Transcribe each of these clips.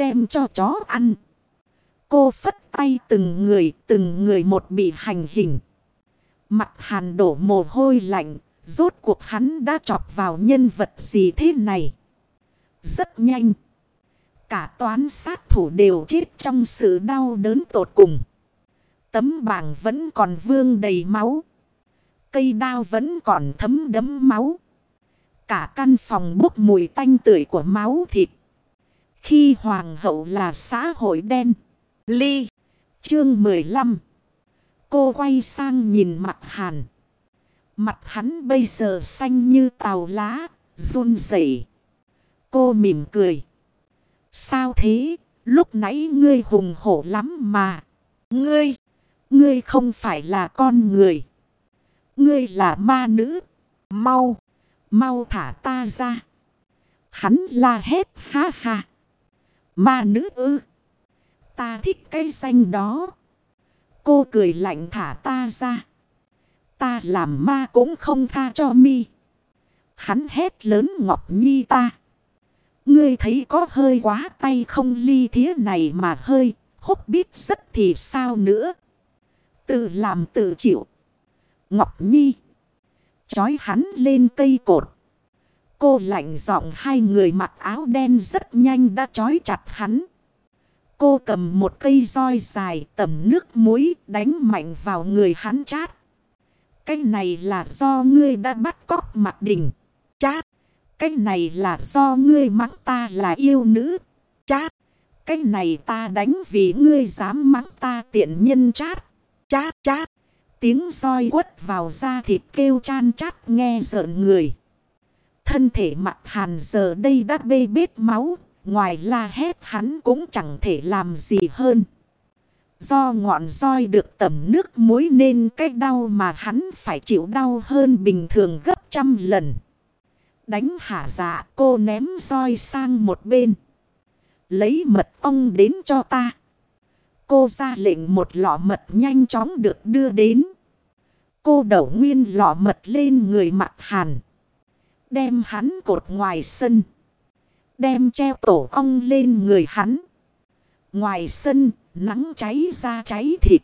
đem cho chó ăn. Cô phất tay từng người, từng người một bị hành hình. Mặt hàn đổ mồ hôi lạnh, rốt cuộc hắn đã chọc vào nhân vật gì thế này. Rất nhanh. Cả toán sát thủ đều chết trong sự đau đớn tột cùng. Tấm bảng vẫn còn vương đầy máu. Cây đao vẫn còn thấm đấm máu. Cả căn phòng bốc mùi tanh tưởi của máu thịt. Khi hoàng hậu là xã hội đen. Ly. Chương 15. Cô quay sang nhìn mặt hàn. Mặt hắn bây giờ xanh như tàu lá. run rẩy. Cô mỉm cười. Sao thế? Lúc nãy ngươi hùng hổ lắm mà. Ngươi. Ngươi không phải là con người. Ngươi là ma nữ. Mau. Mau thả ta ra. Hắn la hét ha ha. Ma nữ ư. Ta thích cái xanh đó. Cô cười lạnh thả ta ra. Ta làm ma cũng không tha cho mi. Hắn hét lớn Ngọc Nhi ta. Ngươi thấy có hơi quá tay không ly thía này mà hơi hút biết rất thì sao nữa. Tự làm tự chịu. Ngọc Nhi. Chói hắn lên cây cột. Cô lạnh giọng hai người mặc áo đen rất nhanh đã trói chặt hắn. Cô cầm một cây roi dài tầm nước muối đánh mạnh vào người hắn chát. Cái này là do ngươi đã bắt cóc mặt đỉnh. Chát. Cái này là do ngươi mắng ta là yêu nữ. Chát. Cái này ta đánh vì ngươi dám mắng ta tiện nhân chát. Chát chát. Tiếng roi quất vào da thịt kêu chan chát nghe sợn người. Thân thể mặt hàn giờ đây đã bê bết máu. Ngoài la hét hắn cũng chẳng thể làm gì hơn. Do ngọn roi được tẩm nước muối nên cái đau mà hắn phải chịu đau hơn bình thường gấp trăm lần. Đánh hả dạ cô ném roi sang một bên. Lấy mật ong đến cho ta. Cô ra lệnh một lọ mật nhanh chóng được đưa đến. Cô đổ nguyên lọ mật lên người mặt hàn. Đem hắn cột ngoài sân. Đem treo tổ ong lên người hắn. Ngoài sân, nắng cháy ra cháy thịt.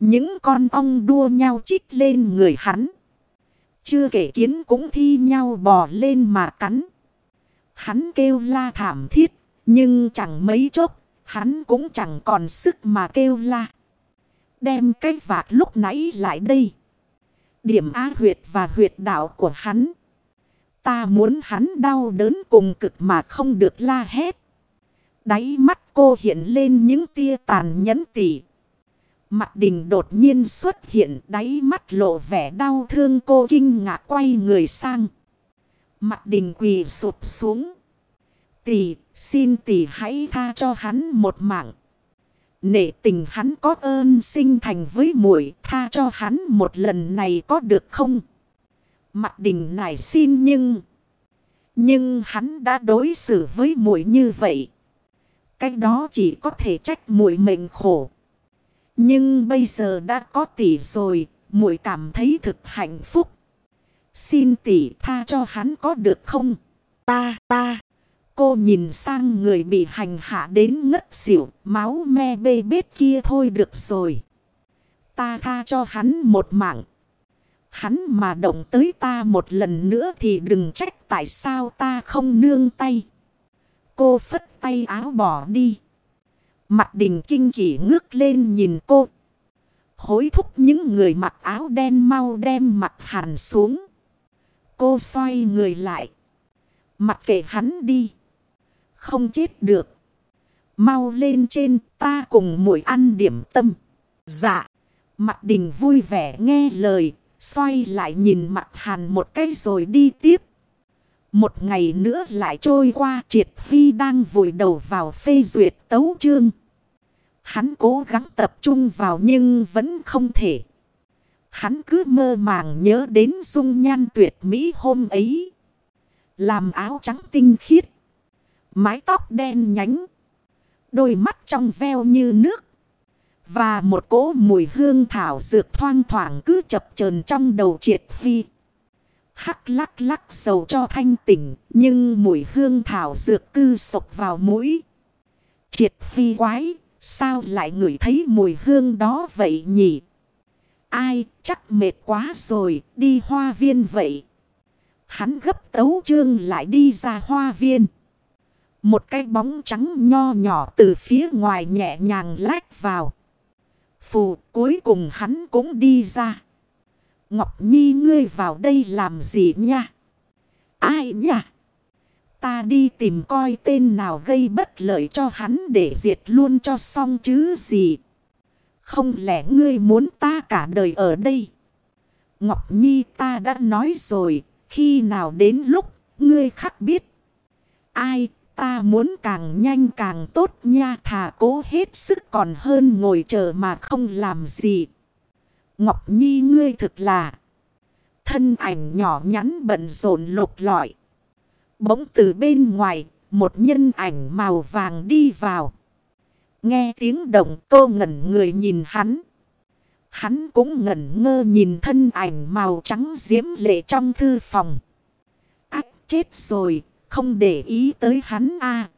Những con ong đua nhau chích lên người hắn. Chưa kể kiến cũng thi nhau bò lên mà cắn. Hắn kêu la thảm thiết, nhưng chẳng mấy chốc, hắn cũng chẳng còn sức mà kêu la. Đem cái vạt lúc nãy lại đây. Điểm á huyệt và huyệt đạo của hắn. Ta muốn hắn đau đớn cùng cực mà không được la hét. Đáy mắt cô hiện lên những tia tàn nhẫn tỉ. Mặt đình đột nhiên xuất hiện đáy mắt lộ vẻ đau thương cô kinh ngạc quay người sang. Mặt đình quỳ sụp xuống. Tỷ, xin tỷ hãy tha cho hắn một mạng. Nể tình hắn có ơn sinh thành với muội tha cho hắn một lần này có được không? Mặt đình này xin nhưng... Nhưng hắn đã đối xử với muội như vậy. Cái đó chỉ có thể trách muội mệnh khổ. Nhưng bây giờ đã có tỷ rồi, muội cảm thấy thực hạnh phúc. Xin tỷ tha cho hắn có được không? Ta, ta. Cô nhìn sang người bị hành hạ đến ngất xỉu, máu me bê bết kia thôi được rồi. Ta tha cho hắn một mạng. Hắn mà động tới ta một lần nữa thì đừng trách tại sao ta không nương tay. Cô phất tay áo bỏ đi. Mặt đình kinh kỷ ngước lên nhìn cô. Hối thúc những người mặc áo đen mau đem mặt hàn xuống. Cô xoay người lại. Mặc kệ hắn đi. Không chết được. Mau lên trên ta cùng muội ăn điểm tâm. Dạ. Mặt đình vui vẻ nghe lời. Xoay lại nhìn mặt hàn một cái rồi đi tiếp. Một ngày nữa lại trôi qua, triệt huy đang vùi đầu vào phê duyệt tấu chương. Hắn cố gắng tập trung vào nhưng vẫn không thể. Hắn cứ mơ màng nhớ đến dung nhan tuyệt mỹ hôm ấy. Làm áo trắng tinh khiết. Mái tóc đen nhánh. Đôi mắt trong veo như nước. Và một cỗ mùi hương thảo dược thoang thoảng cứ chập chờn trong đầu triệt vi. Hắc lắc lắc dầu cho thanh tỉnh. Nhưng mùi hương thảo dược cư sộc vào mũi. Triệt phi quái, sao lại ngửi thấy mùi hương đó vậy nhỉ? Ai, chắc mệt quá rồi, đi hoa viên vậy. Hắn gấp tấu trương lại đi ra hoa viên. Một cái bóng trắng nho nhỏ từ phía ngoài nhẹ nhàng lách vào. Phù cuối cùng hắn cũng đi ra. Ngọc Nhi ngươi vào đây làm gì nha? Ai nha? Ta đi tìm coi tên nào gây bất lợi cho hắn để diệt luôn cho xong chứ gì. Không lẽ ngươi muốn ta cả đời ở đây? Ngọc Nhi ta đã nói rồi, khi nào đến lúc ngươi khắc biết. Ai, ta muốn càng nhanh càng tốt nha thà cố hết sức còn hơn ngồi chờ mà không làm gì. Ngọc Nhi ngươi thực là thân ảnh nhỏ nhắn bận rộn lục lọi. Bỗng từ bên ngoài, một nhân ảnh màu vàng đi vào. Nghe tiếng động cô ngẩn người nhìn hắn. Hắn cũng ngẩn ngơ nhìn thân ảnh màu trắng diễm lệ trong thư phòng. Ách chết rồi, không để ý tới hắn a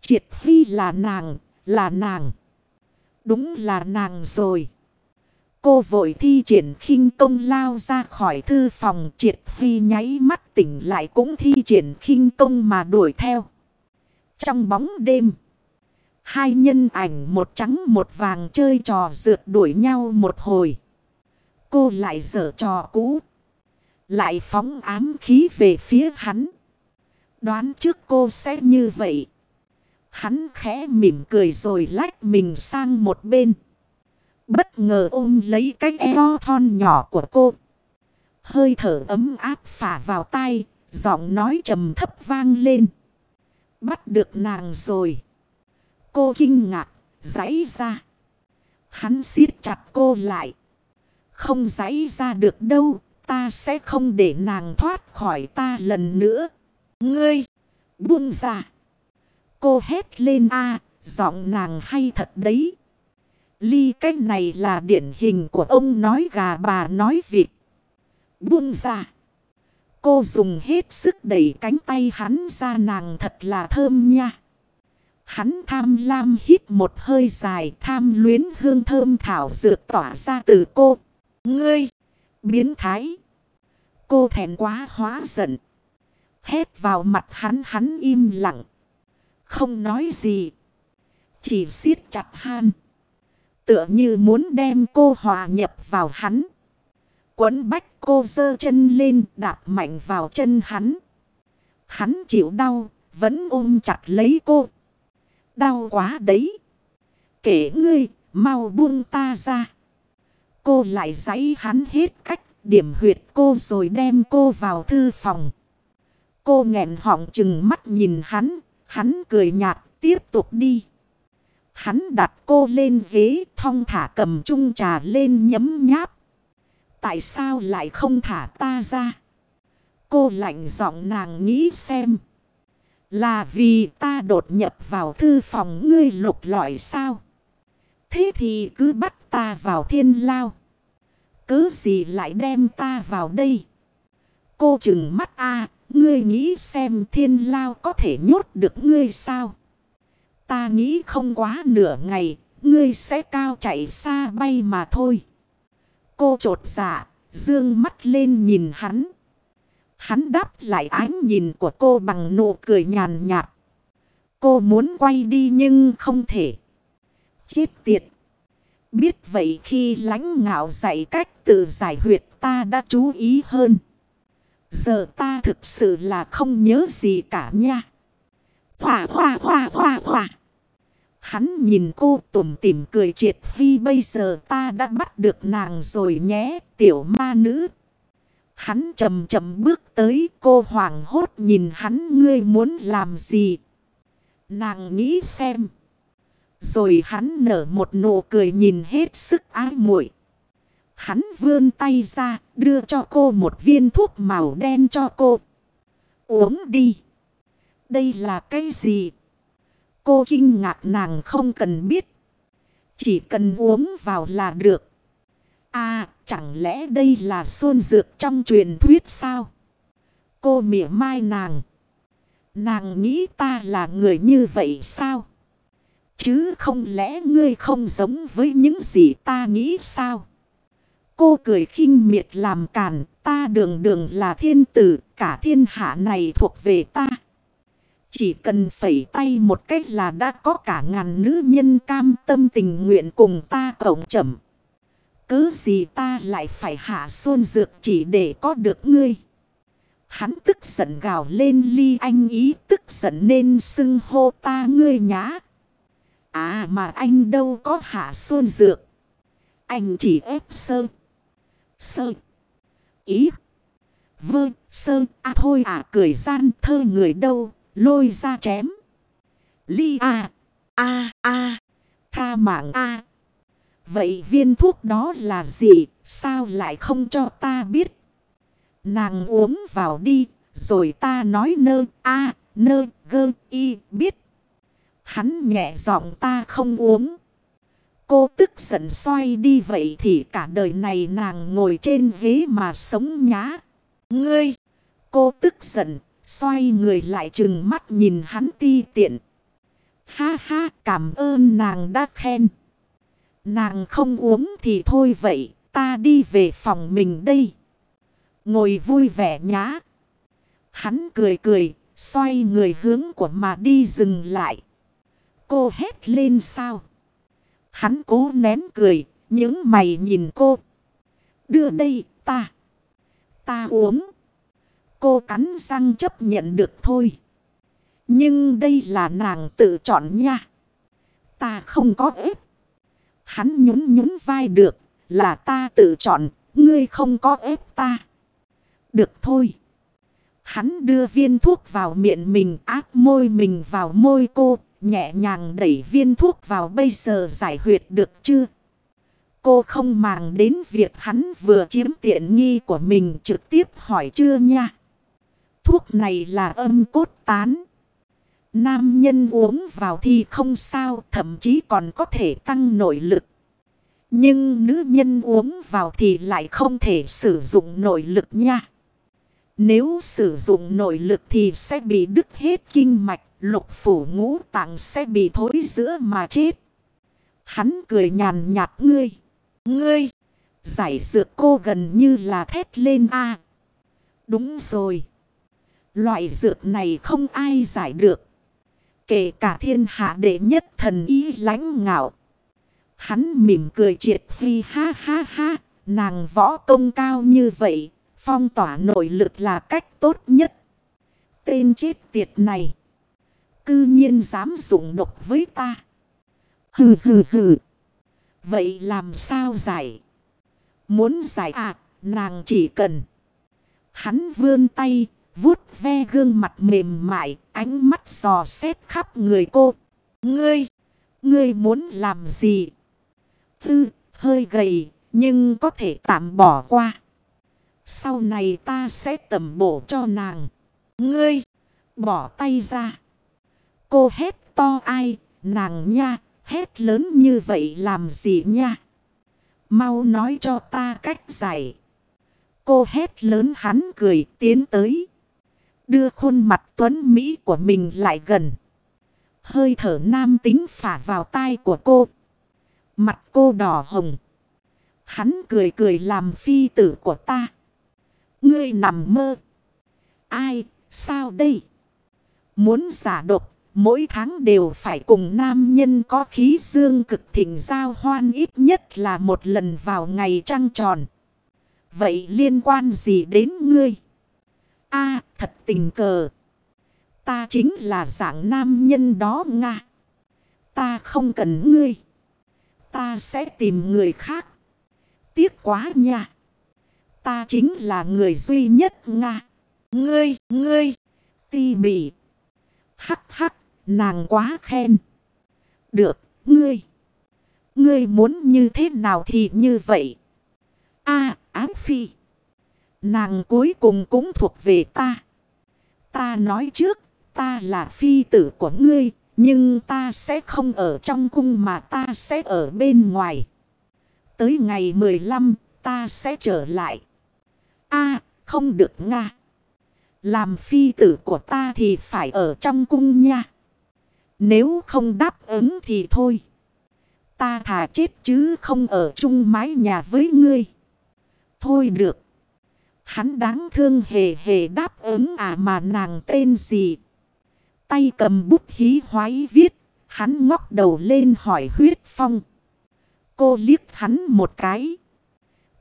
Triệt Huy là nàng, là nàng. Đúng là nàng rồi. Cô vội thi triển khinh công lao ra khỏi thư phòng triệt huy nháy mắt tỉnh lại cũng thi triển khinh công mà đuổi theo. Trong bóng đêm, hai nhân ảnh một trắng một vàng chơi trò rượt đuổi nhau một hồi. Cô lại dở trò cũ, lại phóng ám khí về phía hắn. Đoán trước cô sẽ như vậy. Hắn khẽ mỉm cười rồi lách mình sang một bên. Bất ngờ ôm lấy cái eo thon nhỏ của cô. Hơi thở ấm áp phả vào tay, giọng nói trầm thấp vang lên. Bắt được nàng rồi. Cô kinh ngạc, giãy ra. Hắn siết chặt cô lại. Không giãy ra được đâu, ta sẽ không để nàng thoát khỏi ta lần nữa. Ngươi, buông ra. Cô hét lên a giọng nàng hay thật đấy. Ly cái này là điển hình của ông nói gà bà nói vịt. Buông ra. Cô dùng hết sức đẩy cánh tay hắn ra nàng thật là thơm nha. Hắn tham lam hít một hơi dài tham luyến hương thơm thảo dược tỏa ra từ cô. Ngươi! Biến thái! Cô thèm quá hóa giận. Hét vào mặt hắn hắn im lặng. Không nói gì. Chỉ siết chặt han. Tựa như muốn đem cô hòa nhập vào hắn. Quấn bách cô dơ chân lên đạp mạnh vào chân hắn. Hắn chịu đau, vẫn ôm chặt lấy cô. Đau quá đấy. Kể ngươi, mau buông ta ra. Cô lại giấy hắn hết cách, điểm huyệt cô rồi đem cô vào thư phòng. Cô nghẹn họng chừng mắt nhìn hắn, hắn cười nhạt, tiếp tục đi. Hắn đặt cô lên ghế thong thả cầm chung trà lên nhấm nháp. Tại sao lại không thả ta ra? Cô lạnh giọng nàng nghĩ xem. Là vì ta đột nhập vào thư phòng ngươi lục lọi sao? Thế thì cứ bắt ta vào thiên lao. Cứ gì lại đem ta vào đây? Cô chừng mắt a ngươi nghĩ xem thiên lao có thể nhốt được ngươi sao? Ta nghĩ không quá nửa ngày, ngươi sẽ cao chạy xa bay mà thôi. Cô trột dạ, dương mắt lên nhìn hắn. Hắn đáp lại ánh nhìn của cô bằng nụ cười nhàn nhạt. Cô muốn quay đi nhưng không thể. Chết tiệt. Biết vậy khi lãnh ngạo dạy cách tự giải huyệt ta đã chú ý hơn. Giờ ta thực sự là không nhớ gì cả nha. Khoa khoa khoa khoa khoa. Hắn nhìn cô tủm tỉm cười triệt vi bây giờ ta đã bắt được nàng rồi nhé, tiểu ma nữ. Hắn chầm chậm bước tới, cô hoảng hốt nhìn hắn, ngươi muốn làm gì. Nàng nghĩ xem. Rồi hắn nở một nụ cười nhìn hết sức ái muội. Hắn vươn tay ra đưa cho cô một viên thuốc màu đen cho cô. Uống đi. Đây là cái gì? Cô kinh ngạc nàng không cần biết. Chỉ cần uống vào là được. À, chẳng lẽ đây là xuân dược trong truyền thuyết sao? Cô mỉa mai nàng. Nàng nghĩ ta là người như vậy sao? chứ không lẽ ngươi không giống với những gì ta nghĩ sao? Cô cười khinh miệt làm càn, ta đường đường là thiên tử, cả thiên hạ này thuộc về ta. Chỉ cần phẩy tay một cách là đã có cả ngàn nữ nhân cam tâm tình nguyện cùng ta cộng chậm. Cứ gì ta lại phải hạ xuân dược chỉ để có được ngươi. Hắn tức giận gào lên ly anh ý tức giận nên xưng hô ta ngươi nhá. À mà anh đâu có hạ xuân dược. Anh chỉ ép sơ. Sơ. Ý. Vơ. Sơ. À thôi à cười gian, thơ người đâu. Lôi ra chém. Ly à. À à. Tha mạng à. Vậy viên thuốc đó là gì? Sao lại không cho ta biết? Nàng uống vào đi. Rồi ta nói nơ, a, nơ, gơ, y, biết. Hắn nhẹ giọng ta không uống. Cô tức giận xoay đi vậy thì cả đời này nàng ngồi trên ghế mà sống nhá. Ngươi! Cô tức giận, xoay người lại chừng mắt nhìn hắn ti tiện. Ha ha, cảm ơn nàng đã khen. Nàng không uống thì thôi vậy, ta đi về phòng mình đây. Ngồi vui vẻ nhá. Hắn cười cười, xoay người hướng của mà đi dừng lại. Cô hét lên sao? Hắn cố nén cười, những mày nhìn cô. Đưa đây, ta. Ta uống. Cô cắn răng chấp nhận được thôi. Nhưng đây là nàng tự chọn nha. Ta không có ép. Hắn nhún nhún vai được, là ta tự chọn, ngươi không có ép ta. Được thôi. Hắn đưa viên thuốc vào miệng mình áp môi mình vào môi cô. Nhẹ nhàng đẩy viên thuốc vào bây giờ giải huyệt được chưa? Cô không màng đến việc hắn vừa chiếm tiện nghi của mình trực tiếp hỏi chưa nha. Thuốc này là âm cốt tán. Nam nhân uống vào thì không sao, thậm chí còn có thể tăng nội lực. Nhưng nữ nhân uống vào thì lại không thể sử dụng nội lực nha. Nếu sử dụng nội lực thì sẽ bị đứt hết kinh mạch, lục phủ ngũ tạng sẽ bị thối giữa mà chết. Hắn cười nhàn nhạt ngươi. Ngươi! Giải dược cô gần như là thét lên a Đúng rồi. Loại dược này không ai giải được. Kể cả thiên hạ đệ nhất thần ý lãnh ngạo. Hắn mỉm cười triệt huy ha ha ha. Nàng võ công cao như vậy. Phong tỏa nội lực là cách tốt nhất. Tên chết tiệt này. Cư nhiên dám dụng độc với ta. Hừ hừ hừ. Vậy làm sao giải? Muốn giải à, nàng chỉ cần. Hắn vươn tay, vuốt ve gương mặt mềm mại, ánh mắt dò xét khắp người cô. Ngươi, ngươi muốn làm gì? Tư, hơi gầy, nhưng có thể tạm bỏ qua. Sau này ta sẽ tầm bổ cho nàng. Ngươi, bỏ tay ra. Cô hét to ai, nàng nha, hét lớn như vậy làm gì nha? Mau nói cho ta cách giải. Cô hét lớn hắn cười tiến tới. Đưa khuôn mặt tuấn Mỹ của mình lại gần. Hơi thở nam tính phả vào tai của cô. Mặt cô đỏ hồng. Hắn cười cười làm phi tử của ta. Ngươi nằm mơ. Ai, sao đây? Muốn giả độc, mỗi tháng đều phải cùng nam nhân có khí dương cực thịnh giao hoan ít nhất là một lần vào ngày trăng tròn. Vậy liên quan gì đến ngươi? a thật tình cờ. Ta chính là dạng nam nhân đó Nga. Ta không cần ngươi. Ta sẽ tìm người khác. Tiếc quá nha. Ta chính là người duy nhất Nga. Ngươi, ngươi, ti bị Hắc hắc, nàng quá khen. Được, ngươi. Ngươi muốn như thế nào thì như vậy. a à, ám phi. Nàng cuối cùng cũng thuộc về ta. Ta nói trước, ta là phi tử của ngươi. Nhưng ta sẽ không ở trong cung mà ta sẽ ở bên ngoài. Tới ngày 15 ta sẽ trở lại a, không được nga. Làm phi tử của ta thì phải ở trong cung nha. Nếu không đáp ứng thì thôi. Ta thà chết chứ không ở chung mái nhà với ngươi. Thôi được. Hắn đáng thương hề hề đáp ứng à mà nàng tên gì. Tay cầm bút hí hoái viết. Hắn ngóc đầu lên hỏi huyết phong. Cô liếc hắn một cái.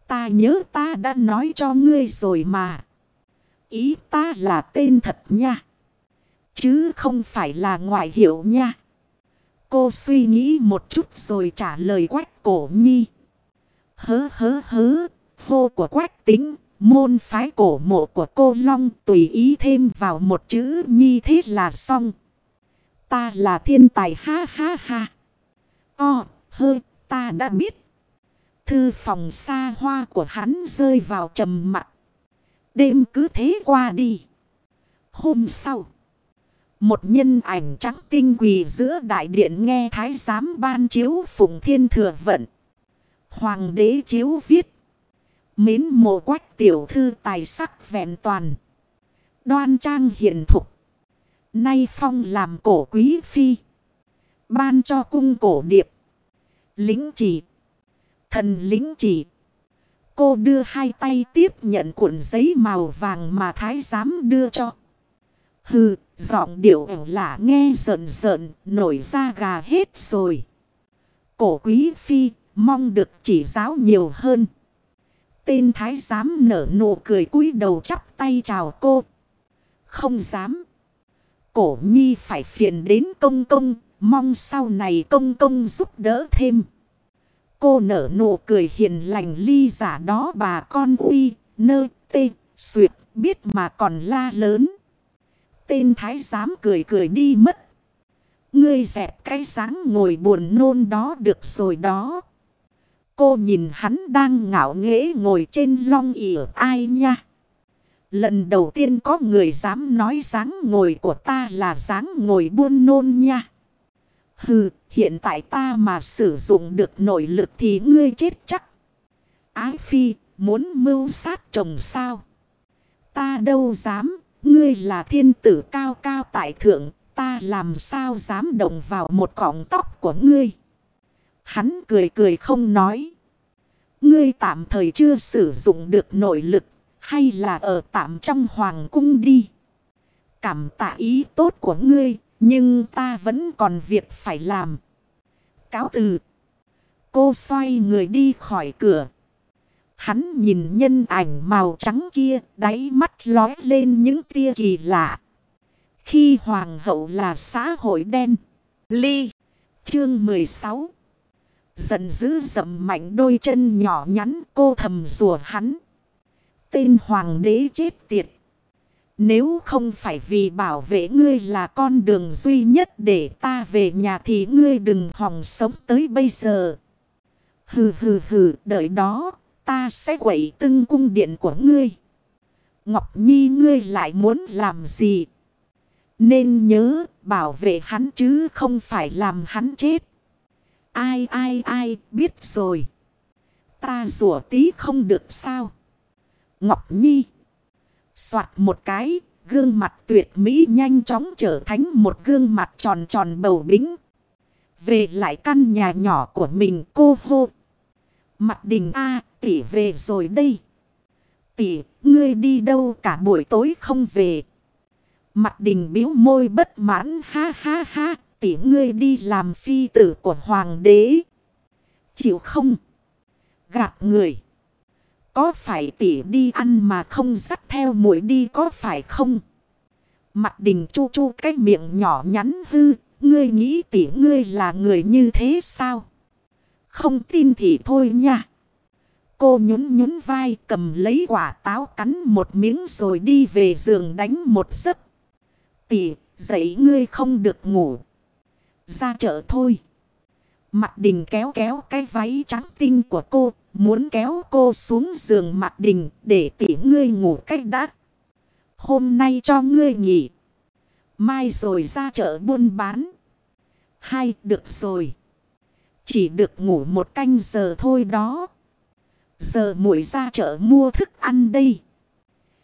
Ta nhớ ta đã nói cho ngươi rồi mà. Ý ta là tên thật nha. Chứ không phải là ngoại hiệu nha. Cô suy nghĩ một chút rồi trả lời quách cổ nhi. Hớ hớ hớ, hô của quách tính, môn phái cổ mộ của cô Long tùy ý thêm vào một chữ nhi thế là xong. Ta là thiên tài ha ha ha. O, hơ, ta đã biết. Thư phòng xa hoa của hắn rơi vào trầm mặc. Đêm cứ thế qua đi. Hôm sau. Một nhân ảnh trắng tinh quỳ giữa đại điện nghe thái giám ban chiếu phụng thiên thừa vận. Hoàng đế chiếu viết. Mến mộ quách tiểu thư tài sắc vẹn toàn. Đoan trang hiền thục. Nay phong làm cổ quý phi. Ban cho cung cổ điệp. Lính chỉ. Thần lính chỉ. Cô đưa hai tay tiếp nhận cuộn giấy màu vàng mà thái giám đưa cho. Hừ, giọng điệu là nghe sợn sợn nổi da gà hết rồi. Cổ quý phi, mong được chỉ giáo nhiều hơn. Tên thái giám nở nụ cười cúi đầu chắp tay chào cô. Không dám. Cổ nhi phải phiền đến công công, mong sau này công công giúp đỡ thêm. Cô nở nụ cười hiền lành ly giả đó bà con uy, nơ, tê, suyệt, biết mà còn la lớn. Tên thái giám cười cười đi mất. Ngươi dẹp cái sáng ngồi buồn nôn đó được rồi đó. Cô nhìn hắn đang ngạo nghễ ngồi trên long ỉa ai nha. Lần đầu tiên có người dám nói dáng ngồi của ta là dáng ngồi buôn nôn nha. Hừ, hiện tại ta mà sử dụng được nội lực thì ngươi chết chắc. Ái phi, muốn mưu sát chồng sao? Ta đâu dám, ngươi là thiên tử cao cao tại thượng, ta làm sao dám động vào một cọng tóc của ngươi? Hắn cười cười không nói. Ngươi tạm thời chưa sử dụng được nội lực, hay là ở tạm trong hoàng cung đi. Cảm tạ ý tốt của ngươi, nhưng ta vẫn còn việc phải làm. Cáo từ. Cô xoay người đi khỏi cửa. Hắn nhìn nhân ảnh màu trắng kia, đáy mắt lói lên những tia kỳ lạ. Khi hoàng hậu là xã hội đen. Ly. Chương 16. Giận dữ dậm mạnh đôi chân nhỏ nhắn cô thầm rùa hắn. Tên hoàng đế chết tiệt. Nếu không phải vì bảo vệ ngươi là con đường duy nhất để ta về nhà thì ngươi đừng hòng sống tới bây giờ. Hừ hừ hừ, đợi đó, ta sẽ quậy tưng cung điện của ngươi. Ngọc Nhi ngươi lại muốn làm gì? Nên nhớ bảo vệ hắn chứ không phải làm hắn chết. Ai ai ai biết rồi. Ta rủa tí không được sao? Ngọc Nhi. Soạt một cái, gương mặt tuyệt mỹ nhanh chóng trở thành một gương mặt tròn tròn bầu bính. Về lại căn nhà nhỏ của mình cô hô. Mặt đình A, tỷ về rồi đây. Tỷ, ngươi đi đâu cả buổi tối không về. Mặt đình biếu môi bất mãn ha ha ha, tỷ ngươi đi làm phi tử của hoàng đế. Chịu không? Gạt người. Có phải tỷ đi ăn mà không dắt theo mũi đi có phải không? Mặt đình chu chu cái miệng nhỏ nhắn hư. Ngươi nghĩ tỷ ngươi là người như thế sao? Không tin thì thôi nha. Cô nhún nhún vai cầm lấy quả táo cắn một miếng rồi đi về giường đánh một giấc. Tỷ, dậy ngươi không được ngủ. Ra chợ thôi. Mặt đình kéo kéo cái váy trắng tinh của cô. Muốn kéo cô xuống giường mặt đình để tỉ ngươi ngủ cách đã. Hôm nay cho ngươi nghỉ. Mai rồi ra chợ buôn bán. Hai được rồi. Chỉ được ngủ một canh giờ thôi đó. Giờ muội ra chợ mua thức ăn đây.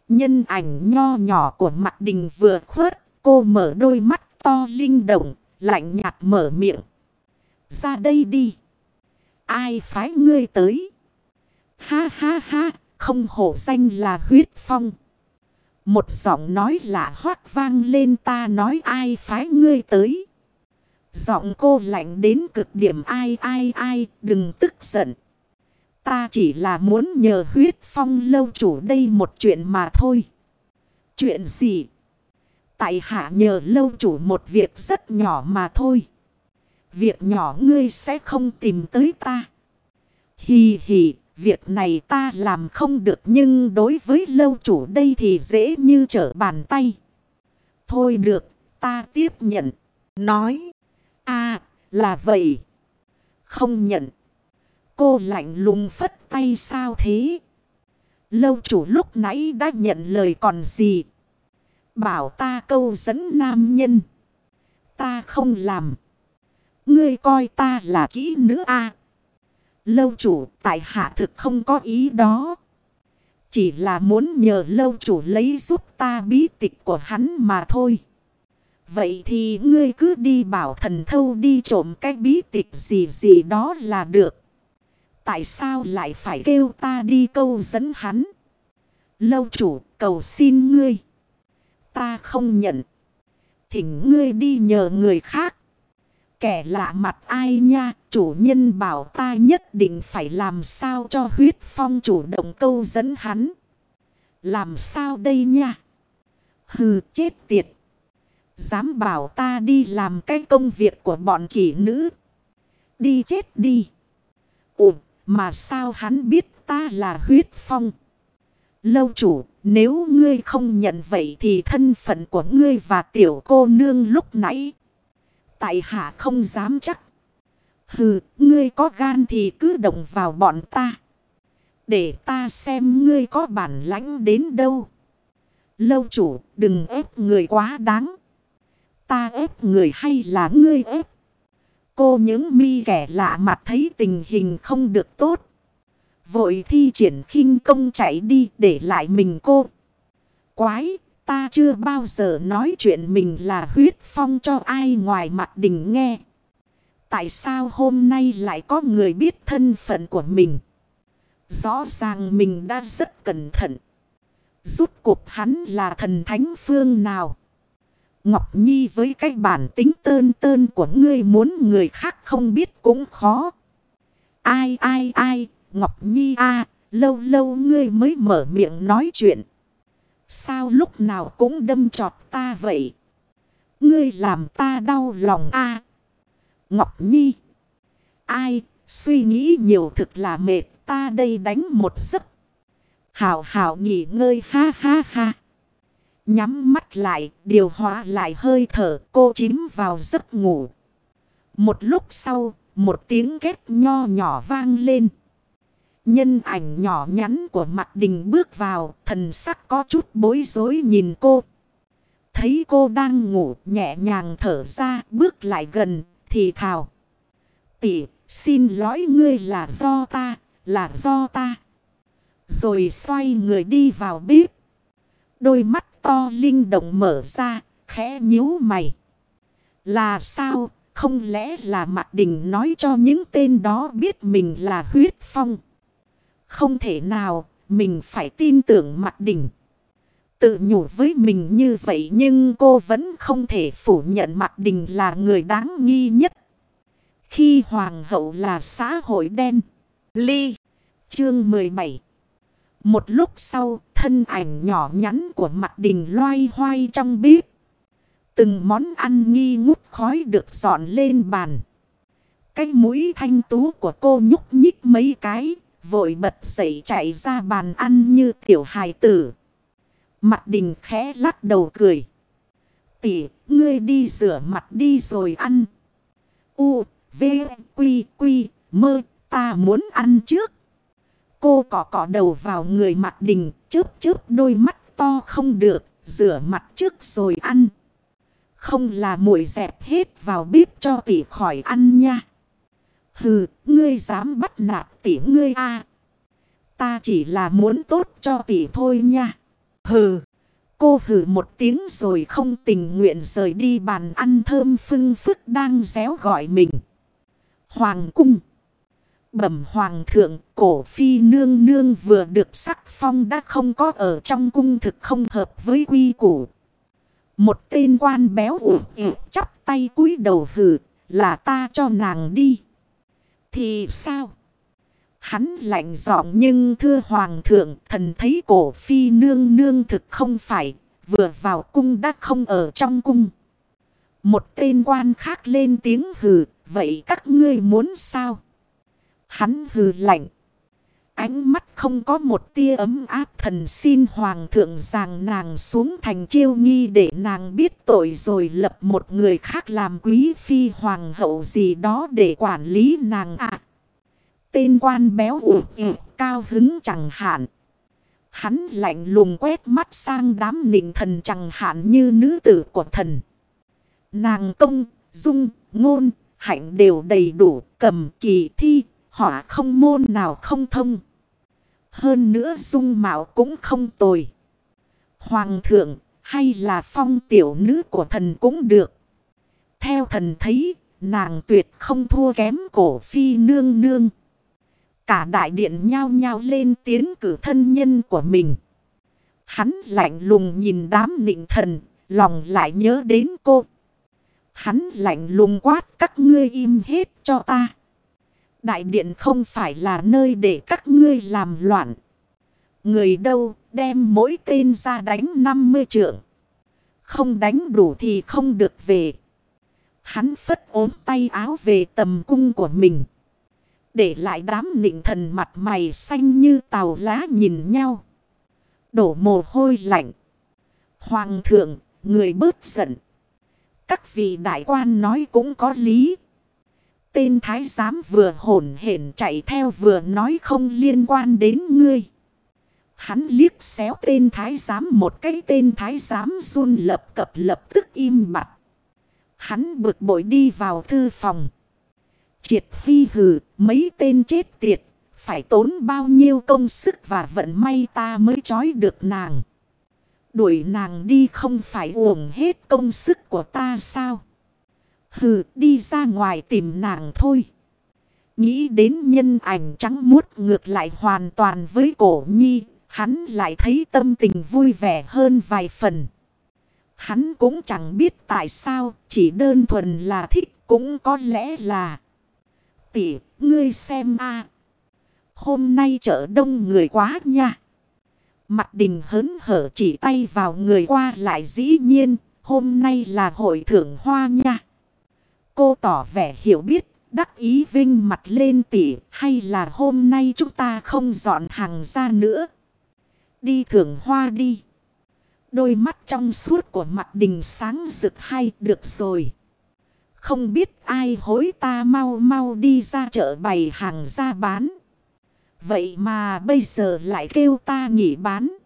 Nhân ảnh nho nhỏ của mặt đình vừa khuất. Cô mở đôi mắt to linh động. lạnh nhạt mở miệng. Ra đây đi. Ai phái ngươi tới? Ha ha ha, không hổ danh là huyết phong. Một giọng nói lạ hoát vang lên ta nói ai phái ngươi tới. Giọng cô lạnh đến cực điểm ai ai ai đừng tức giận. Ta chỉ là muốn nhờ huyết phong lâu chủ đây một chuyện mà thôi. Chuyện gì? Tại hạ nhờ lâu chủ một việc rất nhỏ mà thôi. Việc nhỏ ngươi sẽ không tìm tới ta. Hì hì, việc này ta làm không được nhưng đối với lâu chủ đây thì dễ như trở bàn tay. Thôi được, ta tiếp nhận. Nói, à, là vậy. Không nhận. Cô lạnh lùng phất tay sao thế? Lâu chủ lúc nãy đã nhận lời còn gì? Bảo ta câu dẫn nam nhân. Ta không làm. Ngươi coi ta là kỹ nữ a à? Lâu chủ, tại hạ thực không có ý đó. Chỉ là muốn nhờ lâu chủ lấy giúp ta bí tịch của hắn mà thôi. Vậy thì ngươi cứ đi bảo thần thâu đi trộm cái bí tịch gì gì đó là được. Tại sao lại phải kêu ta đi câu dẫn hắn? Lâu chủ, cầu xin ngươi. Ta không nhận. Thỉnh ngươi đi nhờ người khác. Kẻ lạ mặt ai nha, chủ nhân bảo ta nhất định phải làm sao cho huyết phong chủ động câu dẫn hắn. Làm sao đây nha? Hừ chết tiệt. Dám bảo ta đi làm cái công việc của bọn kỷ nữ. Đi chết đi. Ủa, mà sao hắn biết ta là huyết phong? Lâu chủ, nếu ngươi không nhận vậy thì thân phận của ngươi và tiểu cô nương lúc nãy. Tại hạ không dám chắc. Hừ, ngươi có gan thì cứ động vào bọn ta. Để ta xem ngươi có bản lãnh đến đâu. Lâu chủ, đừng ép người quá đáng. Ta ép người hay là ngươi ép? Cô những mi kẻ lạ mặt thấy tình hình không được tốt. Vội thi triển khinh công chạy đi để lại mình cô. Quái, ta chưa bao giờ nói chuyện mình là huyết phong cho ai ngoài mặt đình nghe. Tại sao hôm nay lại có người biết thân phận của mình? Rõ ràng mình đã rất cẩn thận. Rút cuộc hắn là thần thánh phương nào? Ngọc Nhi với cái bản tính tơn tơn của ngươi muốn người khác không biết cũng khó. Ai ai ai, Ngọc Nhi a lâu lâu ngươi mới mở miệng nói chuyện. Sao lúc nào cũng đâm trọt ta vậy? Ngươi làm ta đau lòng a Ngọc Nhi. Ai, suy nghĩ nhiều thực là mệt ta đây đánh một giấc. Hảo hảo nghỉ ngơi ha ha ha. Nhắm mắt lại, điều hóa lại hơi thở cô chím vào giấc ngủ. Một lúc sau, một tiếng két nho nhỏ vang lên. Nhân ảnh nhỏ nhắn của mặt đình bước vào, thần sắc có chút bối rối nhìn cô. Thấy cô đang ngủ nhẹ nhàng thở ra, bước lại gần, thì thào. Tỷ, xin lỗi ngươi là do ta, là do ta. Rồi xoay người đi vào bếp. Đôi mắt to linh động mở ra, khẽ nhíu mày. Là sao, không lẽ là mặt đình nói cho những tên đó biết mình là huyết phong. Không thể nào, mình phải tin tưởng mặt đỉnh Tự nhủ với mình như vậy nhưng cô vẫn không thể phủ nhận mặt đình là người đáng nghi nhất. Khi hoàng hậu là xã hội đen. Ly. Chương 17. Một lúc sau, thân ảnh nhỏ nhắn của mặt đình loay hoay trong bếp. Từng món ăn nghi ngút khói được dọn lên bàn. Cái mũi thanh tú của cô nhúc nhích mấy cái, vội bật dậy chạy ra bàn ăn như tiểu hài tử. Mặt đình khẽ lắc đầu cười. Tỷ, ngươi đi rửa mặt đi rồi ăn. U, V, Quy, Quy, mơ, ta muốn ăn trước. Cô cỏ cỏ đầu vào người mặt đình, chớp chớp đôi mắt to không được, rửa mặt trước rồi ăn. Không là muội dẹp hết vào bếp cho tỷ khỏi ăn nha. Hừ, ngươi dám bắt nạt tỷ ngươi a Ta chỉ là muốn tốt cho tỷ thôi nha. Hừ, Cô hừ một tiếng rồi không tình nguyện rời đi bàn ăn thơm phưng phức đang réo gọi mình. Hoàng cung. Bẩm hoàng thượng, cổ phi nương nương vừa được sắc phong đã không có ở trong cung thực không hợp với quy củ. Một tên quan béo ủ ủ chắp tay cúi đầu hử, là ta cho nàng đi. Thì sao? Hắn lạnh giọng nhưng thưa hoàng thượng thần thấy cổ phi nương nương thực không phải, vừa vào cung đã không ở trong cung. Một tên quan khác lên tiếng hừ, vậy các ngươi muốn sao? Hắn hừ lạnh. Ánh mắt không có một tia ấm áp thần xin hoàng thượng rằng nàng xuống thành chiêu nghi để nàng biết tội rồi lập một người khác làm quý phi hoàng hậu gì đó để quản lý nàng ạ. Tên quan béo ủ ụ cao hứng chẳng hạn. Hắn lạnh lùng quét mắt sang đám nịnh thần chẳng hạn như nữ tử của thần. Nàng công, dung, ngôn, hạnh đều đầy đủ, cầm kỳ thi, họa không môn nào không thông. Hơn nữa dung mạo cũng không tồi. Hoàng thượng hay là phong tiểu nữ của thần cũng được. Theo thần thấy, nàng tuyệt không thua kém cổ phi nương nương. Cả đại điện nhao nhao lên tiến cử thân nhân của mình. Hắn lạnh lùng nhìn đám nịnh thần, lòng lại nhớ đến cô. Hắn lạnh lùng quát các ngươi im hết cho ta. Đại điện không phải là nơi để các ngươi làm loạn. Người đâu đem mỗi tên ra đánh 50 trượng. Không đánh đủ thì không được về. Hắn phất ốm tay áo về tầm cung của mình. Để lại đám nịnh thần mặt mày xanh như tàu lá nhìn nhau. Đổ mồ hôi lạnh. Hoàng thượng, người bớt giận. Các vị đại quan nói cũng có lý. Tên thái giám vừa hổn hển chạy theo vừa nói không liên quan đến ngươi. Hắn liếc xéo tên thái giám một cái tên thái giám run lập cập lập tức im mặt. Hắn bực bội đi vào thư phòng. Triệt phi hừ, mấy tên chết tiệt, phải tốn bao nhiêu công sức và vận may ta mới trói được nàng. Đuổi nàng đi không phải uổng hết công sức của ta sao? Hừ, đi ra ngoài tìm nàng thôi. Nghĩ đến nhân ảnh trắng muốt ngược lại hoàn toàn với cổ nhi, hắn lại thấy tâm tình vui vẻ hơn vài phần. Hắn cũng chẳng biết tại sao, chỉ đơn thuần là thích cũng có lẽ là tỷ, ngươi xem a Hôm nay chợ đông người quá nha. Mặt đình hớn hở chỉ tay vào người qua lại dĩ nhiên, hôm nay là hội thưởng hoa nha. Cô tỏ vẻ hiểu biết, đắc ý vinh mặt lên tỉ, hay là hôm nay chúng ta không dọn hàng ra nữa. Đi thưởng hoa đi. Đôi mắt trong suốt của mặt đình sáng rực hay được rồi. Không biết ai hối ta mau mau đi ra chợ bày hàng ra bán. Vậy mà bây giờ lại kêu ta nghỉ bán.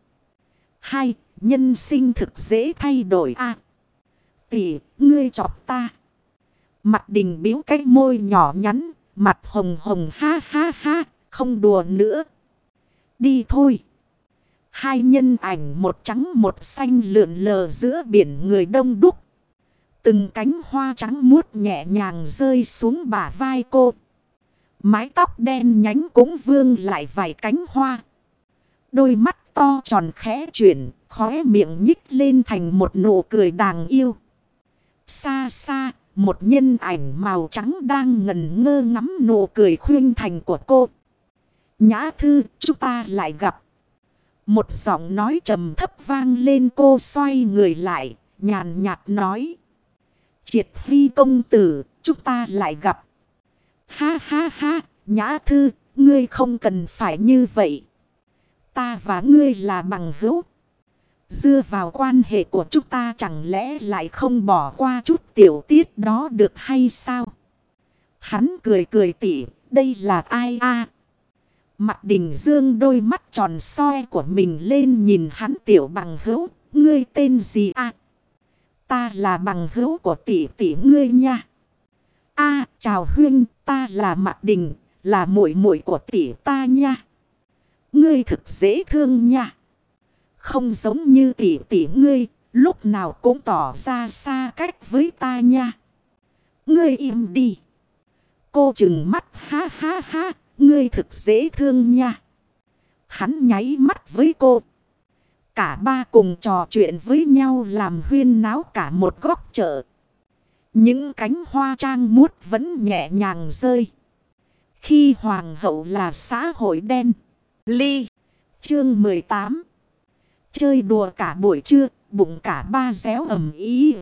Hai, nhân sinh thực dễ thay đổi à? a Tỷ, ngươi chọc ta. Mặt đình biếu cái môi nhỏ nhắn, mặt hồng hồng ha ha ha, không đùa nữa. Đi thôi. Hai nhân ảnh một trắng một xanh lượn lờ giữa biển người đông đúc. Từng cánh hoa trắng muốt nhẹ nhàng rơi xuống bả vai cô. Mái tóc đen nhánh cũng vương lại vài cánh hoa. Đôi mắt to tròn khẽ chuyển, khóe miệng nhích lên thành một nụ cười đàng yêu. Xa xa, một nhân ảnh màu trắng đang ngần ngơ ngắm nụ cười khuyên thành của cô. Nhã thư, chúng ta lại gặp. Một giọng nói trầm thấp vang lên cô xoay người lại, nhàn nhạt nói. Triệt phi công tử, chúng ta lại gặp. Ha ha ha, nhã thư, ngươi không cần phải như vậy. Ta và ngươi là bằng hữu. Dưa vào quan hệ của chúng ta chẳng lẽ lại không bỏ qua chút tiểu tiết đó được hay sao? Hắn cười cười tỉ, đây là ai a? Mặt đình dương đôi mắt tròn soi của mình lên nhìn hắn tiểu bằng hữu, ngươi tên gì a? Ta là bằng hữu của tỷ tỷ ngươi nha. A, chào huynh, ta là Mạc Đình, là muội muội của tỷ ta nha. Ngươi thực dễ thương nha. Không giống như tỷ tỷ ngươi, lúc nào cũng tỏ ra xa cách với ta nha. Ngươi im đi. Cô chừng mắt ha ha ha, ngươi thực dễ thương nha. Hắn nháy mắt với cô. Cả ba cùng trò chuyện với nhau làm huyên náo cả một góc chợ. Những cánh hoa trang muốt vẫn nhẹ nhàng rơi. Khi hoàng hậu là xã hội đen. Ly. Chương 18. Chơi đùa cả buổi trưa, bụng cả ba réo ẩm ý.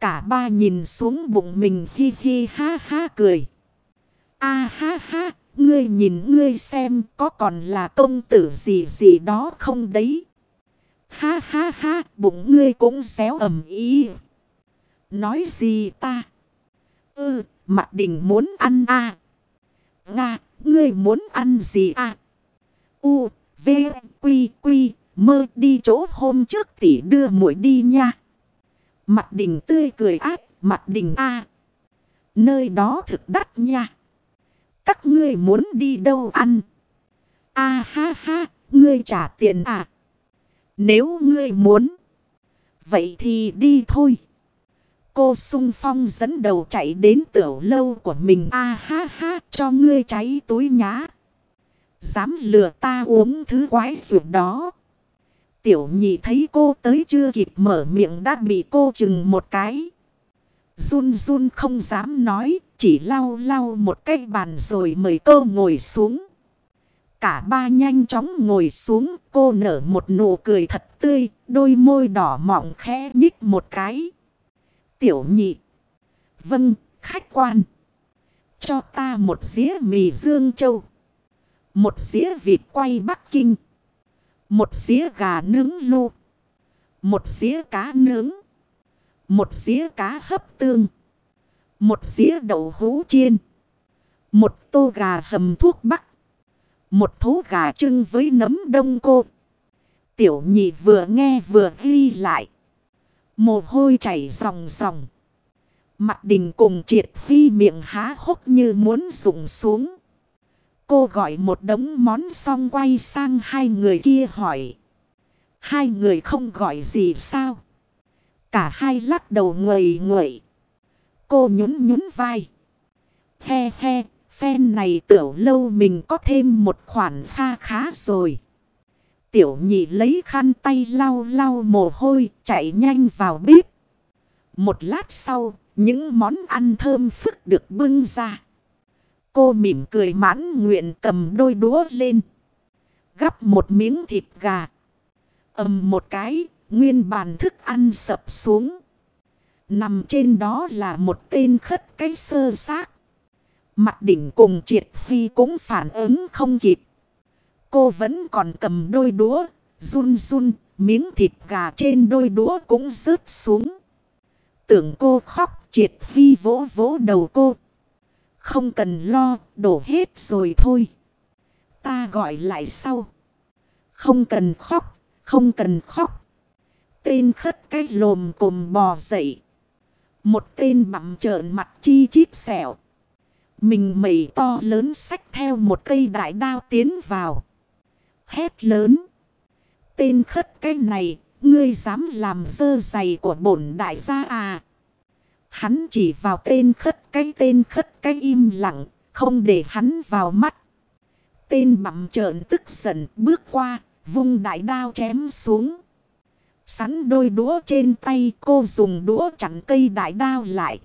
Cả ba nhìn xuống bụng mình hi hi ha ha cười. A ha ha, ngươi nhìn ngươi xem có còn là công tử gì gì đó không đấy. Ha ha ha, bụng ngươi cũng réo ẩm ý. Nói gì ta? Ừ, mặt đình muốn ăn à. Nga, ngươi muốn ăn gì à? U, V, Quy, Quy, mơ đi chỗ hôm trước tỷ đưa muội đi nha. Mặt đình tươi cười ác, mặt đình a Nơi đó thực đắt nha. Các ngươi muốn đi đâu ăn? A ha ha, ngươi trả tiền à? Nếu ngươi muốn, vậy thì đi thôi. Cô sung phong dẫn đầu chạy đến tiểu lâu của mình. A ha ha, cho ngươi cháy túi nhá. Dám lừa ta uống thứ quái ruột đó. Tiểu nhị thấy cô tới chưa kịp mở miệng đã bị cô chừng một cái. Run run không dám nói, chỉ lau lau một cái bàn rồi mời cô ngồi xuống. Cả ba nhanh chóng ngồi xuống, cô nở một nụ cười thật tươi, đôi môi đỏ mọng khẽ nhích một cái. Tiểu nhị. Vâng, khách quan. Cho ta một dĩa mì dương châu. Một dĩa vịt quay Bắc Kinh. Một dĩa gà nướng lu. Một dĩa cá nướng. Một dĩa cá hấp tương. Một dĩa đậu hũ chiên. Một tô gà hầm thuốc bắc. Một thố gà trưng với nấm đông cô. Tiểu nhị vừa nghe vừa ghi lại. Mồ hôi chảy ròng ròng. Mặt đình cùng triệt phi miệng há hốc như muốn rụng xuống. Cô gọi một đống món xong quay sang hai người kia hỏi. Hai người không gọi gì sao? Cả hai lắc đầu ngời ngợi. Cô nhún nhún vai. He he, phen này tiểu lâu mình có thêm một khoản pha khá rồi. Tiểu nhị lấy khăn tay lau lau mồ hôi chạy nhanh vào bếp. Một lát sau, những món ăn thơm phức được bưng ra. Cô mỉm cười mãn nguyện cầm đôi đũa lên. Gắp một miếng thịt gà. ầm một cái, nguyên bàn thức ăn sập xuống. Nằm trên đó là một tên khất cái sơ xác. Mặt đỉnh cùng triệt huy cũng phản ứng không kịp. Cô vẫn còn cầm đôi đũa, run run, miếng thịt gà trên đôi đũa cũng rớt xuống. Tưởng cô khóc triệt huy vỗ vỗ đầu cô. Không cần lo, đổ hết rồi thôi. Ta gọi lại sau. Không cần khóc, không cần khóc. Tên khất cái lồm cồm bò dậy. Một tên bặm trợn mặt chi chít xẻo. Mình mẩy to lớn sách theo một cây đại đao tiến vào. Hét lớn. Tên khất cái này, ngươi dám làm dơ giày của bổn đại gia à? Hắn chỉ vào tên khất cái tên khất cái im lặng, không để hắn vào mắt. Tên bặm trợn tức giận bước qua, vung đại đao chém xuống. Sắn đôi đũa trên tay cô dùng đũa chặn cây đại đao lại.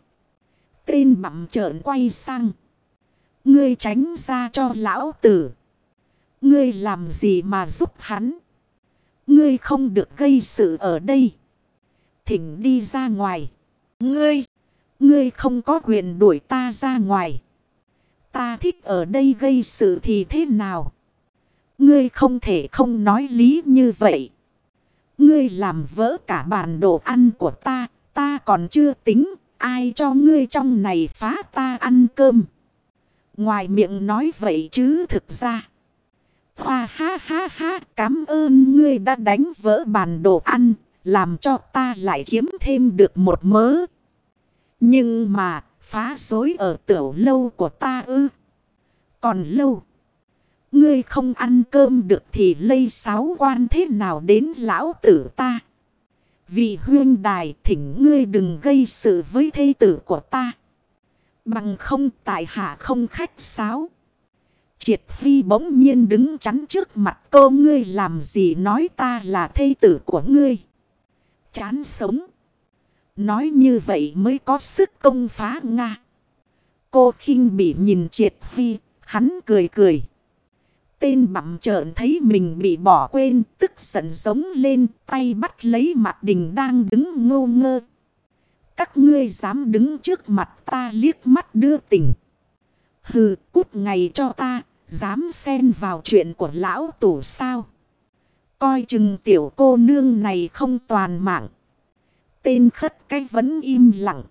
Tên bặm trợn quay sang. Ngươi tránh ra cho lão tử. Ngươi làm gì mà giúp hắn? Ngươi không được gây sự ở đây. Thỉnh đi ra ngoài. Ngươi! Ngươi không có quyền đuổi ta ra ngoài. Ta thích ở đây gây sự thì thế nào? Ngươi không thể không nói lý như vậy. Ngươi làm vỡ cả bàn đồ ăn của ta. Ta còn chưa tính. Ai cho ngươi trong này phá ta ăn cơm. Ngoài miệng nói vậy chứ thực ra. Hoa ha ha ha. Cảm ơn ngươi đã đánh vỡ bàn đồ ăn. Làm cho ta lại kiếm thêm được một mớ. Nhưng mà, phá rối ở tiểu lâu của ta ư. Còn lâu. Ngươi không ăn cơm được thì lây sáu quan thế nào đến lão tử ta. Vì huyên đài thỉnh ngươi đừng gây sự với thê tử của ta. Bằng không, tại hạ không khách sáo. Triệt Hy bỗng nhiên đứng chắn trước mặt cô, ngươi làm gì nói ta là thê tử của ngươi. Chán sống. Nói như vậy mới có sức công phá Nga. Cô khinh bị nhìn Triệt phi, hắn cười cười. Tên bặm trợn thấy mình bị bỏ quên, tức giận giống lên, tay bắt lấy mặt đình đang đứng ngô ngơ. Các ngươi dám đứng trước mặt ta liếc mắt đưa tình. Hừ, cút ngày cho ta, dám xen vào chuyện của lão tổ sao. Coi chừng tiểu cô nương này không toàn mạng. Tên khất cái vẫn im lặng.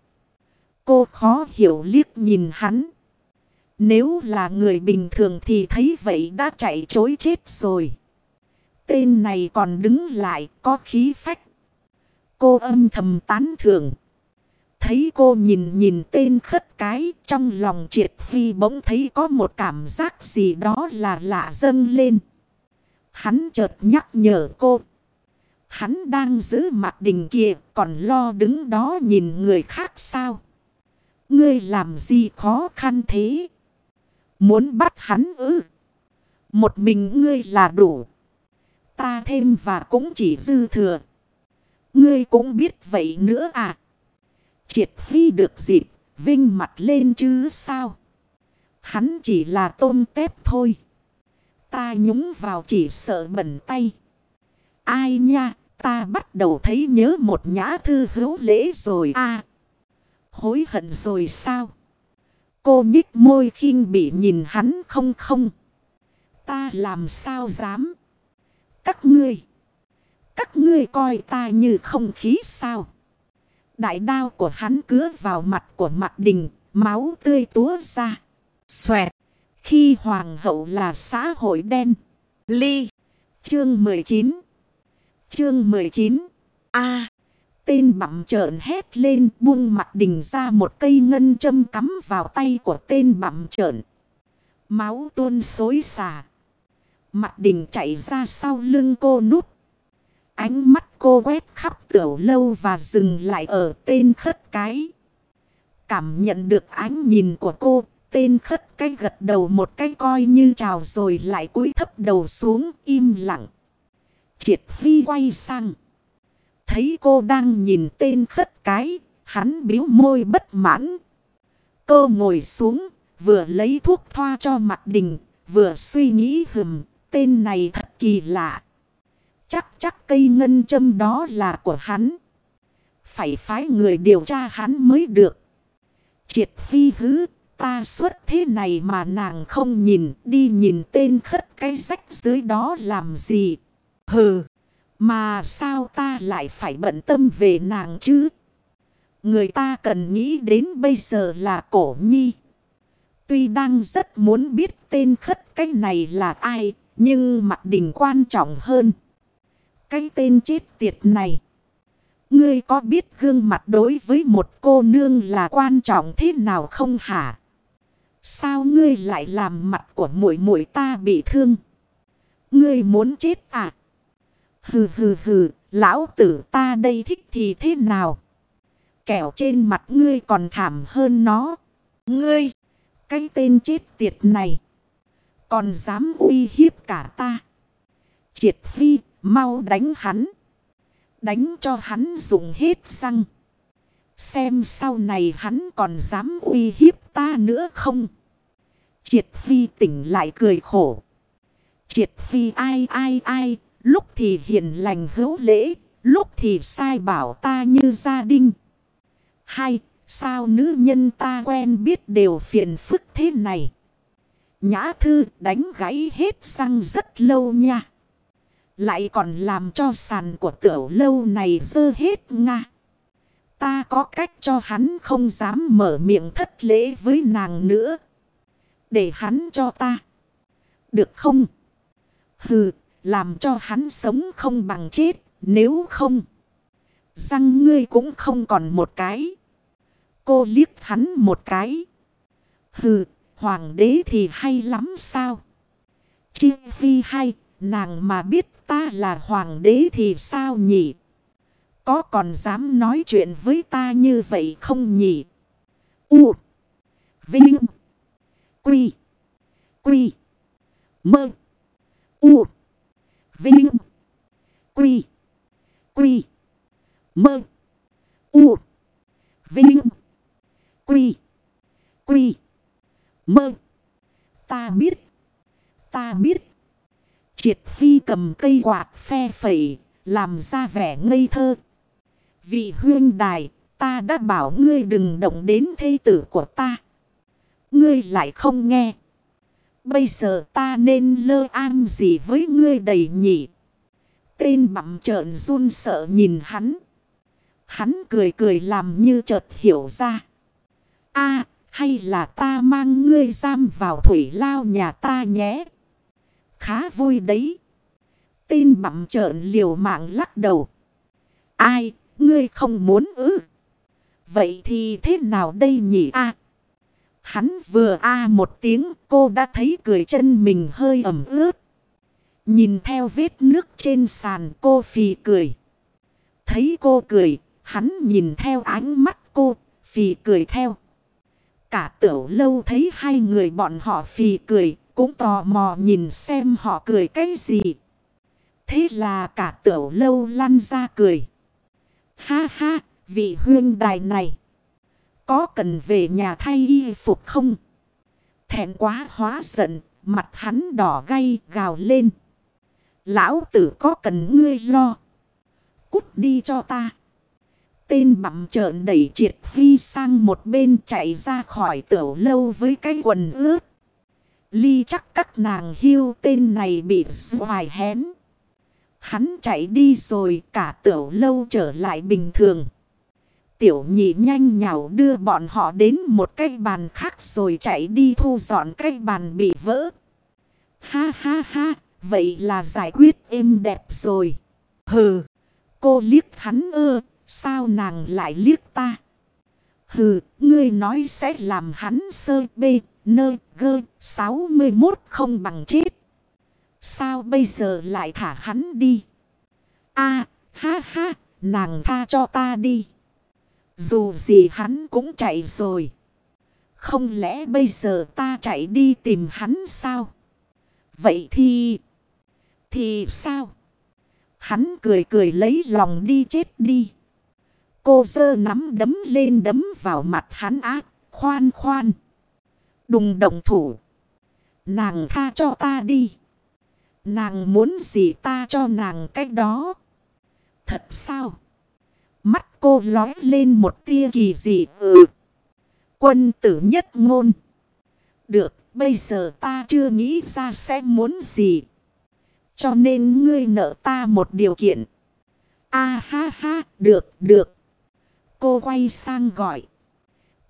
Cô khó hiểu liếc nhìn hắn. Nếu là người bình thường thì thấy vậy đã chạy chối chết rồi. Tên này còn đứng lại có khí phách. Cô âm thầm tán thưởng. Thấy cô nhìn nhìn tên khất cái trong lòng triệt huy bỗng thấy có một cảm giác gì đó là lạ dâng lên. Hắn chợt nhắc nhở cô. Hắn đang giữ mặt đình kia còn lo đứng đó nhìn người khác sao. Ngươi làm gì khó khăn thế? Muốn bắt hắn ư? Một mình ngươi là đủ. Ta thêm và cũng chỉ dư thừa. Ngươi cũng biết vậy nữa à? Triệt hy được dịp, vinh mặt lên chứ sao? Hắn chỉ là tôm tép thôi. Ta nhúng vào chỉ sợ bẩn tay. Ai nha, ta bắt đầu thấy nhớ một nhã thư hữu lễ rồi à. Hối hận rồi sao? Cô nhích môi khinh bị nhìn hắn không không. Ta làm sao dám? Các ngươi. Các ngươi coi ta như không khí sao? Đại đao của hắn cứa vào mặt của mặt đình. Máu tươi túa ra. Xoẹt. Khi hoàng hậu là xã hội đen. Ly. Chương 19. Chương 19. A. Tên bặm trợn hét lên buông mặt đình ra một cây ngân châm cắm vào tay của tên bặm trợn. Máu tuôn xối xả. Mặt đình chạy ra sau lưng cô nút. Ánh mắt cô quét khắp tiểu lâu và dừng lại ở tên khất cái. Cảm nhận được ánh nhìn của cô, tên khất cái gật đầu một cái coi như chào rồi lại cúi thấp đầu xuống im lặng. Triệt Huy quay sang. Thấy cô đang nhìn tên khất cái, hắn biếu môi bất mãn. Cô ngồi xuống, vừa lấy thuốc thoa cho mặt đình, vừa suy nghĩ hừm, tên này thật kỳ lạ. Chắc chắc cây ngân châm đó là của hắn. Phải phái người điều tra hắn mới được. Triệt phi hứ, ta suốt thế này mà nàng không nhìn, đi nhìn tên khất cái rách dưới đó làm gì. Hừ. Mà sao ta lại phải bận tâm về nàng chứ? Người ta cần nghĩ đến bây giờ là cổ nhi. Tuy đang rất muốn biết tên khất cái này là ai, nhưng mặt đình quan trọng hơn. Cái tên chết tiệt này. Ngươi có biết gương mặt đối với một cô nương là quan trọng thế nào không hả? Sao ngươi lại làm mặt của muội muội ta bị thương? Ngươi muốn chết à? Hừ hừ hừ, lão tử ta đây thích thì thế nào? Kẻo trên mặt ngươi còn thảm hơn nó. Ngươi, cái tên chết tiệt này. Còn dám uy hiếp cả ta. Triệt phi mau đánh hắn. Đánh cho hắn dùng hết răng. Xem sau này hắn còn dám uy hiếp ta nữa không? Triệt phi tỉnh lại cười khổ. Triệt phi ai ai ai Lúc thì hiền lành hữu lễ, lúc thì sai bảo ta như gia đình. Hai, sao nữ nhân ta quen biết đều phiền phức thế này. Nhã thư đánh gãy hết răng rất lâu nha. Lại còn làm cho sàn của tiểu lâu này dơ hết nga. Ta có cách cho hắn không dám mở miệng thất lễ với nàng nữa. Để hắn cho ta. Được không? Hừ, làm cho hắn sống không bằng chết. Nếu không. Răng ngươi cũng không còn một cái. Cô liếc hắn một cái. Hừ. Hoàng đế thì hay lắm sao. Chi vi hay, nàng mà biết ta là hoàng đế thì sao nhỉ? Có còn dám nói chuyện với ta như vậy không nhỉ? U. Vinh. Quy. Quy. Mơ. U. Vinh. Quy. Quy. Mơ. U. Vinh. Quy. Quy. Mơ. Ta biết. Ta biết. Triệt Hy cầm cây quạt phe phẩy. Làm ra vẻ ngây thơ. Vị huyên đài. Ta đã bảo ngươi đừng động đến thê tử của ta. Ngươi lại không nghe. Bây giờ ta nên lơ an gì với ngươi đầy nhỉ? Tên bặm trợn run sợ nhìn hắn. Hắn cười cười làm như chợt hiểu ra. a hay là ta mang ngươi giam vào thủy lao nhà ta nhé. Khá vui đấy. Tên bặm trợn liều mạng lắc đầu. Ai, ngươi không muốn ư? Vậy thì thế nào đây nhỉ a Hắn vừa a một tiếng cô đã thấy cười chân mình hơi ẩm ướt. Nhìn theo vết nước trên sàn cô phì cười. Thấy cô cười, hắn nhìn theo ánh mắt cô, phì cười theo. Cả tiểu lâu thấy hai người bọn họ phì cười, cũng tò mò nhìn xem họ cười cái gì. Thế là cả tiểu lâu lăn ra cười. Ha ha, vị huyên đài này. Có cần về nhà thay y phục không? Thẹn quá hóa giận, mặt hắn đỏ gay gào lên. Lão tử có cần ngươi lo. Cút đi cho ta. Tên bặm trợn đẩy triệt huy sang một bên chạy ra khỏi tiểu lâu với cái quần ướt. Ly chắc các nàng hiu tên này bị hoài hén. Hắn chạy đi rồi cả tiểu lâu trở lại bình thường. Tiểu nhị nhanh nhào đưa bọn họ đến một cái bàn khác rồi chạy đi thu dọn cái bàn bị vỡ. Ha ha ha, vậy là giải quyết êm đẹp rồi. Hừ, cô liếc hắn ơ, sao nàng lại liếc ta? Hừ, ngươi nói sẽ làm hắn sơ bê, nơ, gơ, 61 không bằng chết. Sao bây giờ lại thả hắn đi? a ha ha, nàng tha cho ta đi. Dù gì hắn cũng chạy rồi. Không lẽ bây giờ ta chạy đi tìm hắn sao? Vậy thì... Thì sao? Hắn cười cười lấy lòng đi chết đi. Cô dơ nắm đấm lên đấm vào mặt hắn ác. Khoan khoan. Đùng động thủ. Nàng tha cho ta đi. Nàng muốn gì ta cho nàng cách đó. Thật sao? Mắt cô lói lên một tia kỳ dị ừ. Quân tử nhất ngôn. Được, bây giờ ta chưa nghĩ ra sẽ muốn gì. Cho nên ngươi nợ ta một điều kiện. A ha ha, được, được. Cô quay sang gọi.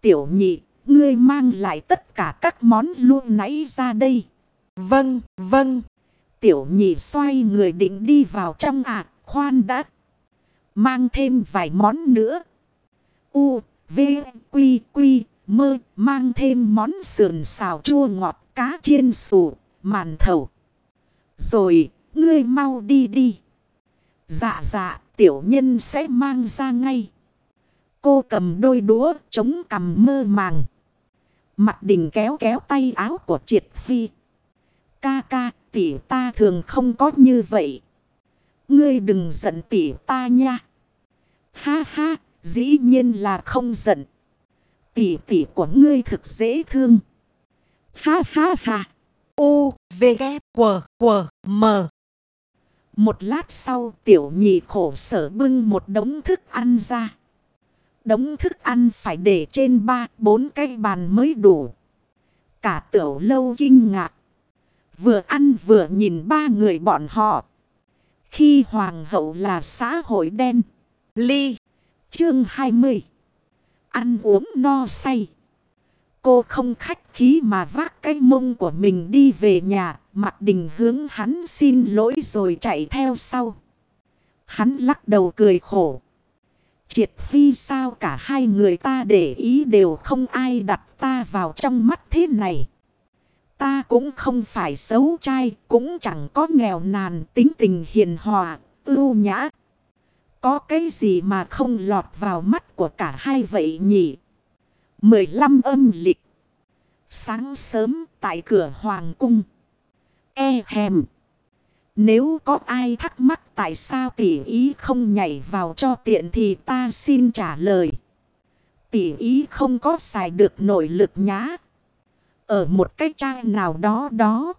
Tiểu nhị, ngươi mang lại tất cả các món luôn nãy ra đây. Vâng, vâng. Tiểu nhị xoay người định đi vào trong ạ, khoan đã. Mang thêm vài món nữa. U, V, Quy, Quy, Mơ. Mang thêm món sườn xào chua ngọt cá chiên sủ, màn thầu. Rồi, ngươi mau đi đi. Dạ dạ, tiểu nhân sẽ mang ra ngay. Cô cầm đôi đũa, chống cầm mơ màng. Mặt đình kéo kéo tay áo của triệt phi. Ca ca, tỷ ta thường không có như vậy. Ngươi đừng giận tỷ ta nha. Ha ha, dĩ nhiên là không giận. Tỷ tỷ của ngươi thực dễ thương. Ha ha ha. U, V, K, W, W, M. Một lát sau tiểu nhị khổ sở bưng một đống thức ăn ra. Đống thức ăn phải để trên ba bốn cái bàn mới đủ. Cả tiểu lâu kinh ngạc. Vừa ăn vừa nhìn ba người bọn họ. Khi hoàng hậu là xã hội đen. Ly. Chương 20. Ăn uống no say. Cô không khách khí mà vác cái mông của mình đi về nhà. Mặt đình hướng hắn xin lỗi rồi chạy theo sau. Hắn lắc đầu cười khổ. Triệt phi sao cả hai người ta để ý đều không ai đặt ta vào trong mắt thế này. Ta cũng không phải xấu trai, cũng chẳng có nghèo nàn, tính tình hiền hòa, ưu nhã. Có cái gì mà không lọt vào mắt của cả hai vậy nhỉ? 15 âm lịch. Sáng sớm tại cửa Hoàng cung. E hèm. Nếu có ai thắc mắc tại sao tỷ ý không nhảy vào cho tiện thì ta xin trả lời. Tỷ ý không có xài được nội lực nhá. Ở một cái trang nào đó đó.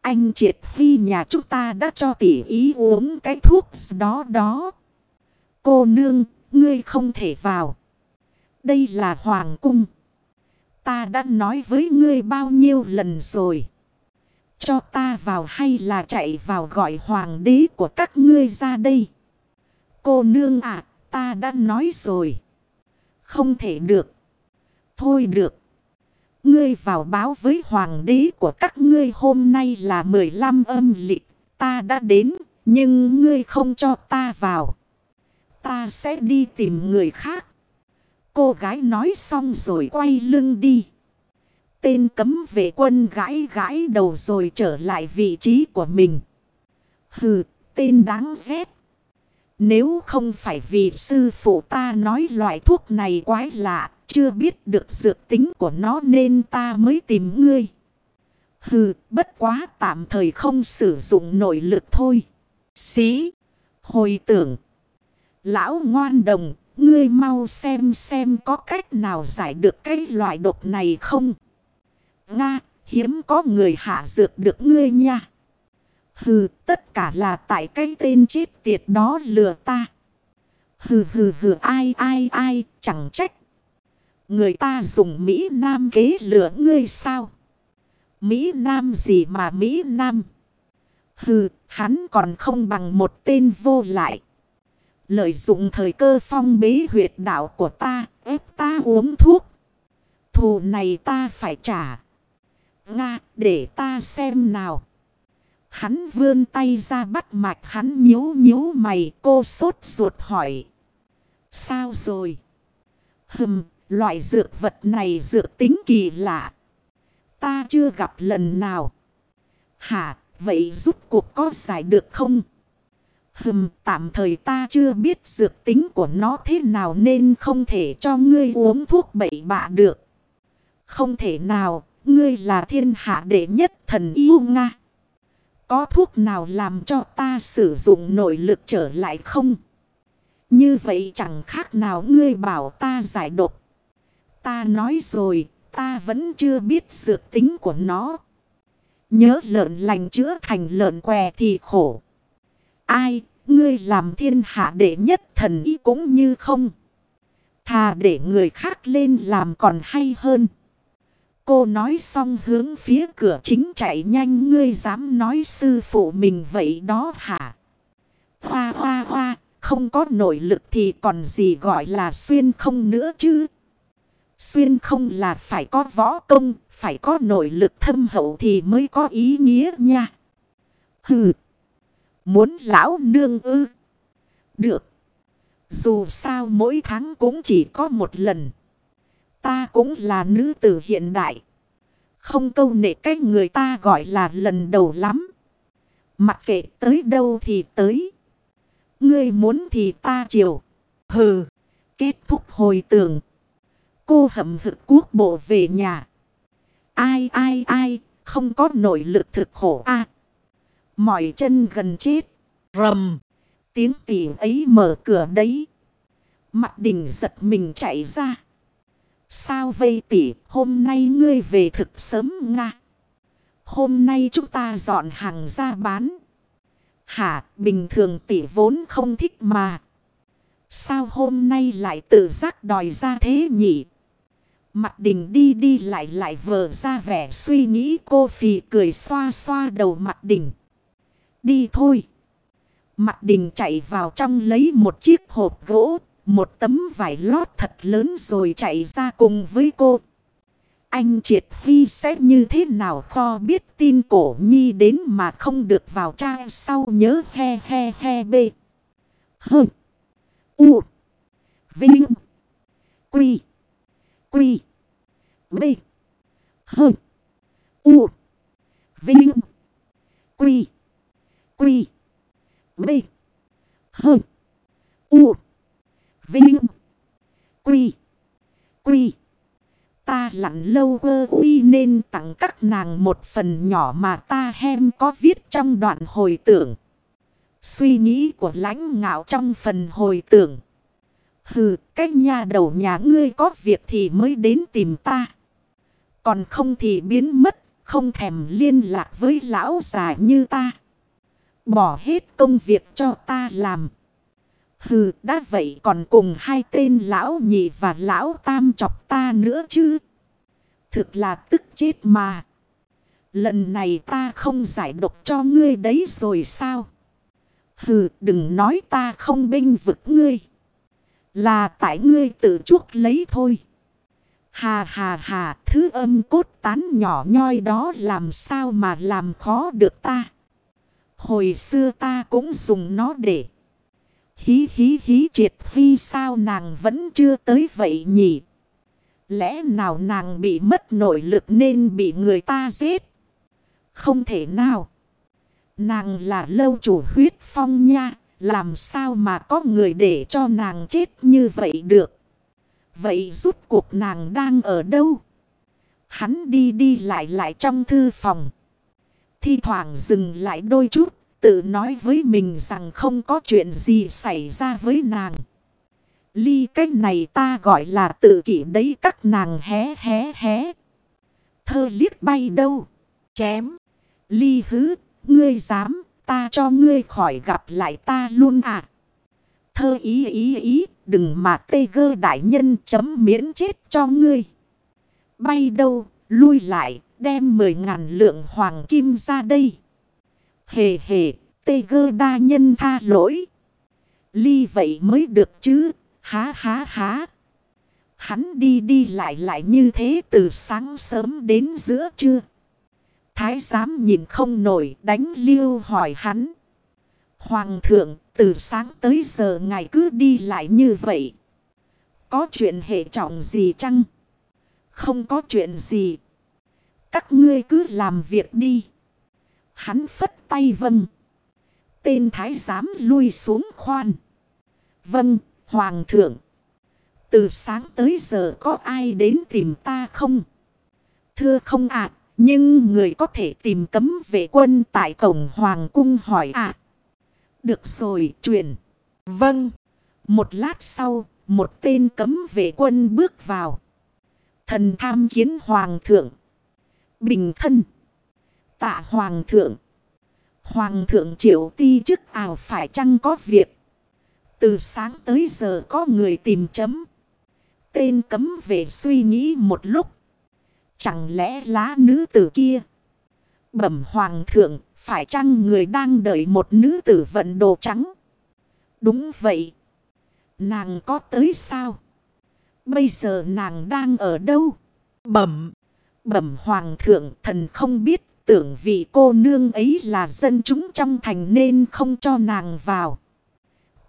Anh Triệt Huy nhà chúng ta đã cho tỷ ý uống cái thuốc đó đó. Cô nương, ngươi không thể vào. Đây là Hoàng cung. Ta đã nói với ngươi bao nhiêu lần rồi. Cho ta vào hay là chạy vào gọi hoàng đế của các ngươi ra đây. Cô nương ạ, ta đã nói rồi. Không thể được. Thôi được. Ngươi vào báo với hoàng đế của các ngươi hôm nay là 15 âm lịch. Ta đã đến, nhưng ngươi không cho ta vào. Ta sẽ đi tìm người khác. Cô gái nói xong rồi quay lưng đi. Tên cấm vệ quân gãi gãi đầu rồi trở lại vị trí của mình. Hừ, tên đáng ghét. Nếu không phải vì sư phụ ta nói loại thuốc này quái lạ, chưa biết được dược tính của nó nên ta mới tìm ngươi. Hừ, bất quá tạm thời không sử dụng nội lực thôi. Xí, hồi tưởng. Lão ngoan đồng, ngươi mau xem xem có cách nào giải được cái loại độc này không? Nga, hiếm có người hạ dược được ngươi nha. Hừ, tất cả là tại cái tên chết tiệt đó lừa ta. Hừ hừ hừ ai ai ai, chẳng trách. Người ta dùng Mỹ Nam kế lừa ngươi sao? Mỹ Nam gì mà Mỹ Nam? Hừ, hắn còn không bằng một tên vô lại. Lợi dụng thời cơ phong bế huyệt đạo của ta, ép ta uống thuốc. Thù này ta phải trả. Nga, để ta xem nào. Hắn vươn tay ra bắt mạch hắn nhíu nhíu mày cô sốt ruột hỏi. Sao rồi? Hừm, loại dược vật này dược tính kỳ lạ. Ta chưa gặp lần nào. Hả, vậy giúp cuộc có giải được không? Hừm, tạm thời ta chưa biết dược tính của nó thế nào nên không thể cho ngươi uống thuốc bậy bạ được. Không thể nào, ngươi là thiên hạ đệ nhất thần yêu Nga. Có thuốc nào làm cho ta sử dụng nội lực trở lại không? Như vậy chẳng khác nào ngươi bảo ta giải độc. Ta nói rồi, ta vẫn chưa biết dược tính của nó. Nhớ lợn lành chữa thành lợn què thì khổ. Ai, ngươi làm thiên hạ đệ nhất thần ý cũng như không. Thà để người khác lên làm còn hay hơn. Cô nói xong hướng phía cửa chính chạy nhanh ngươi dám nói sư phụ mình vậy đó hả? Hoa hoa hoa, không có nội lực thì còn gì gọi là xuyên không nữa chứ? Xuyên không là phải có võ công, phải có nội lực thâm hậu thì mới có ý nghĩa nha. Hừ, muốn lão nương ư? Được. Dù sao mỗi tháng cũng chỉ có một lần. Ta cũng là nữ tử hiện đại. Không câu nệ cách người ta gọi là lần đầu lắm. Mặc kệ tới đâu thì tới. Ngươi muốn thì ta chiều. Hừ. Kết thúc hồi tưởng. Cô hậm hực quốc bộ về nhà. Ai ai ai. Không có nội lực thực khổ a à, Mỏi chân gần chết. Rầm. Tiếng tỉ ấy mở cửa đấy. Mặt đình giật mình chạy ra. Sao vây tỉ, hôm nay ngươi về thực sớm nga. Hôm nay chúng ta dọn hàng ra bán. Hả, bình thường tỷ vốn không thích mà. Sao hôm nay lại tự giác đòi ra thế nhỉ? Mặt đình đi đi lại lại vờ ra vẻ suy nghĩ, cô phì cười xoa xoa đầu mặt đình. Đi thôi. Mặt đình chạy vào trong lấy một chiếc hộp gỗ, một tấm vải lót thật lớn rồi chạy ra cùng với cô. Anh Triệt Huy sẽ như thế nào kho biết tin cổ nhi đến mà không được vào trang sau nhớ he he he bê. Hơ. U. Vinh. Quy. Quy. Bê. Hơ. U. Vinh. Quy. Quy. B. H. U. Vinh. Quy. Quy. Ta lặn lâu ơ uy nên tặng các nàng một phần nhỏ mà ta hem có viết trong đoạn hồi tưởng. Suy nghĩ của lãnh ngạo trong phần hồi tưởng. Hừ, cái nhà đầu nhà ngươi có việc thì mới đến tìm ta. Còn không thì biến mất, không thèm liên lạc với lão già như ta. Bỏ hết công việc cho ta làm. Hừ, đã vậy còn cùng hai tên lão nhị và lão tam chọc ta nữa chứ. Thực là tức chết mà. Lần này ta không giải độc cho ngươi đấy rồi sao? Hừ, đừng nói ta không binh vực ngươi. Là tại ngươi tự chuốc lấy thôi. Hà hà hà, thứ âm cốt tán nhỏ nhoi đó làm sao mà làm khó được ta. Hồi xưa ta cũng dùng nó để. Hí hí hí triệt huy sao nàng vẫn chưa tới vậy nhỉ. Lẽ nào nàng bị mất nội lực nên bị người ta giết? Không thể nào. Nàng là lâu chủ huyết phong nha. Làm sao mà có người để cho nàng chết như vậy được? Vậy rút cuộc nàng đang ở đâu? Hắn đi đi lại lại trong thư phòng. Thi thoảng dừng lại đôi chút. Tự nói với mình rằng không có chuyện gì xảy ra với nàng. Ly cách này ta gọi là tự kỷ đấy các nàng hé hé hé. Thơ liếc bay đâu? Chém. Ly hứ, ngươi dám, ta cho ngươi khỏi gặp lại ta luôn à. Thơ ý ý ý, đừng mà tê gơ đại nhân chấm miễn chết cho ngươi. Bay đâu, lui lại, đem mười ngàn lượng hoàng kim ra đây. Hề hề, tê gơ đa nhân tha lỗi. Ly vậy mới được chứ, há há há. Hắn đi đi lại lại như thế từ sáng sớm đến giữa trưa. Thái giám nhìn không nổi đánh liêu hỏi hắn. Hoàng thượng từ sáng tới giờ ngài cứ đi lại như vậy. Có chuyện hệ trọng gì chăng? Không có chuyện gì. Các ngươi cứ làm việc đi. Hắn phất tay vâng. Tên thái giám lui xuống khoan. Vâng, hoàng thượng. Từ sáng tới giờ có ai đến tìm ta không? Thưa không ạ, nhưng người có thể tìm cấm vệ quân tại cổng hoàng cung hỏi ạ. Được rồi, truyền. Vâng. Một lát sau, một tên cấm vệ quân bước vào. Thần tham kiến hoàng thượng. Bình thân. Tạ hoàng thượng. Hoàng thượng triệu ti chức ảo phải chăng có việc. Từ sáng tới giờ có người tìm chấm. Tên cấm về suy nghĩ một lúc. Chẳng lẽ lá nữ tử kia. Bẩm hoàng thượng, phải chăng người đang đợi một nữ tử vận đồ trắng? Đúng vậy. Nàng có tới sao? Bây giờ nàng đang ở đâu? Bẩm. Bẩm hoàng thượng thần không biết tưởng vị cô nương ấy là dân chúng trong thành nên không cho nàng vào.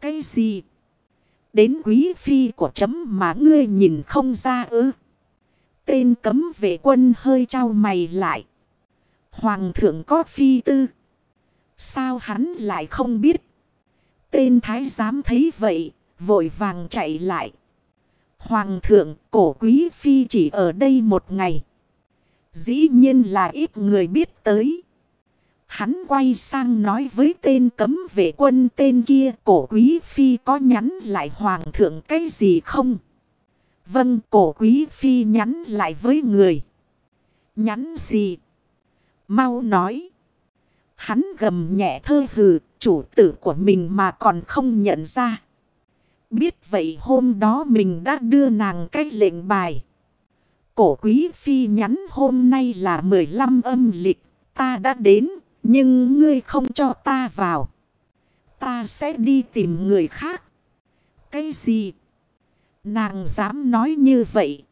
Cái gì? Đến quý phi của chấm mà ngươi nhìn không ra ư? Tên cấm vệ quân hơi trao mày lại. Hoàng thượng có phi tư. Sao hắn lại không biết? Tên thái giám thấy vậy, vội vàng chạy lại. Hoàng thượng, cổ quý phi chỉ ở đây một ngày. Dĩ nhiên là ít người biết tới. Hắn quay sang nói với tên cấm vệ quân tên kia, cổ quý phi có nhắn lại hoàng thượng cái gì không? Vâng cổ quý phi nhắn lại với người. Nhắn gì? Mau nói. Hắn gầm nhẹ thơ hừ, chủ tử của mình mà còn không nhận ra. Biết vậy hôm đó mình đã đưa nàng cái lệnh bài. Cổ quý phi nhắn hôm nay là 15 âm lịch. Ta đã đến, nhưng ngươi không cho ta vào. Ta sẽ đi tìm người khác. Cái gì? Nàng dám nói như vậy.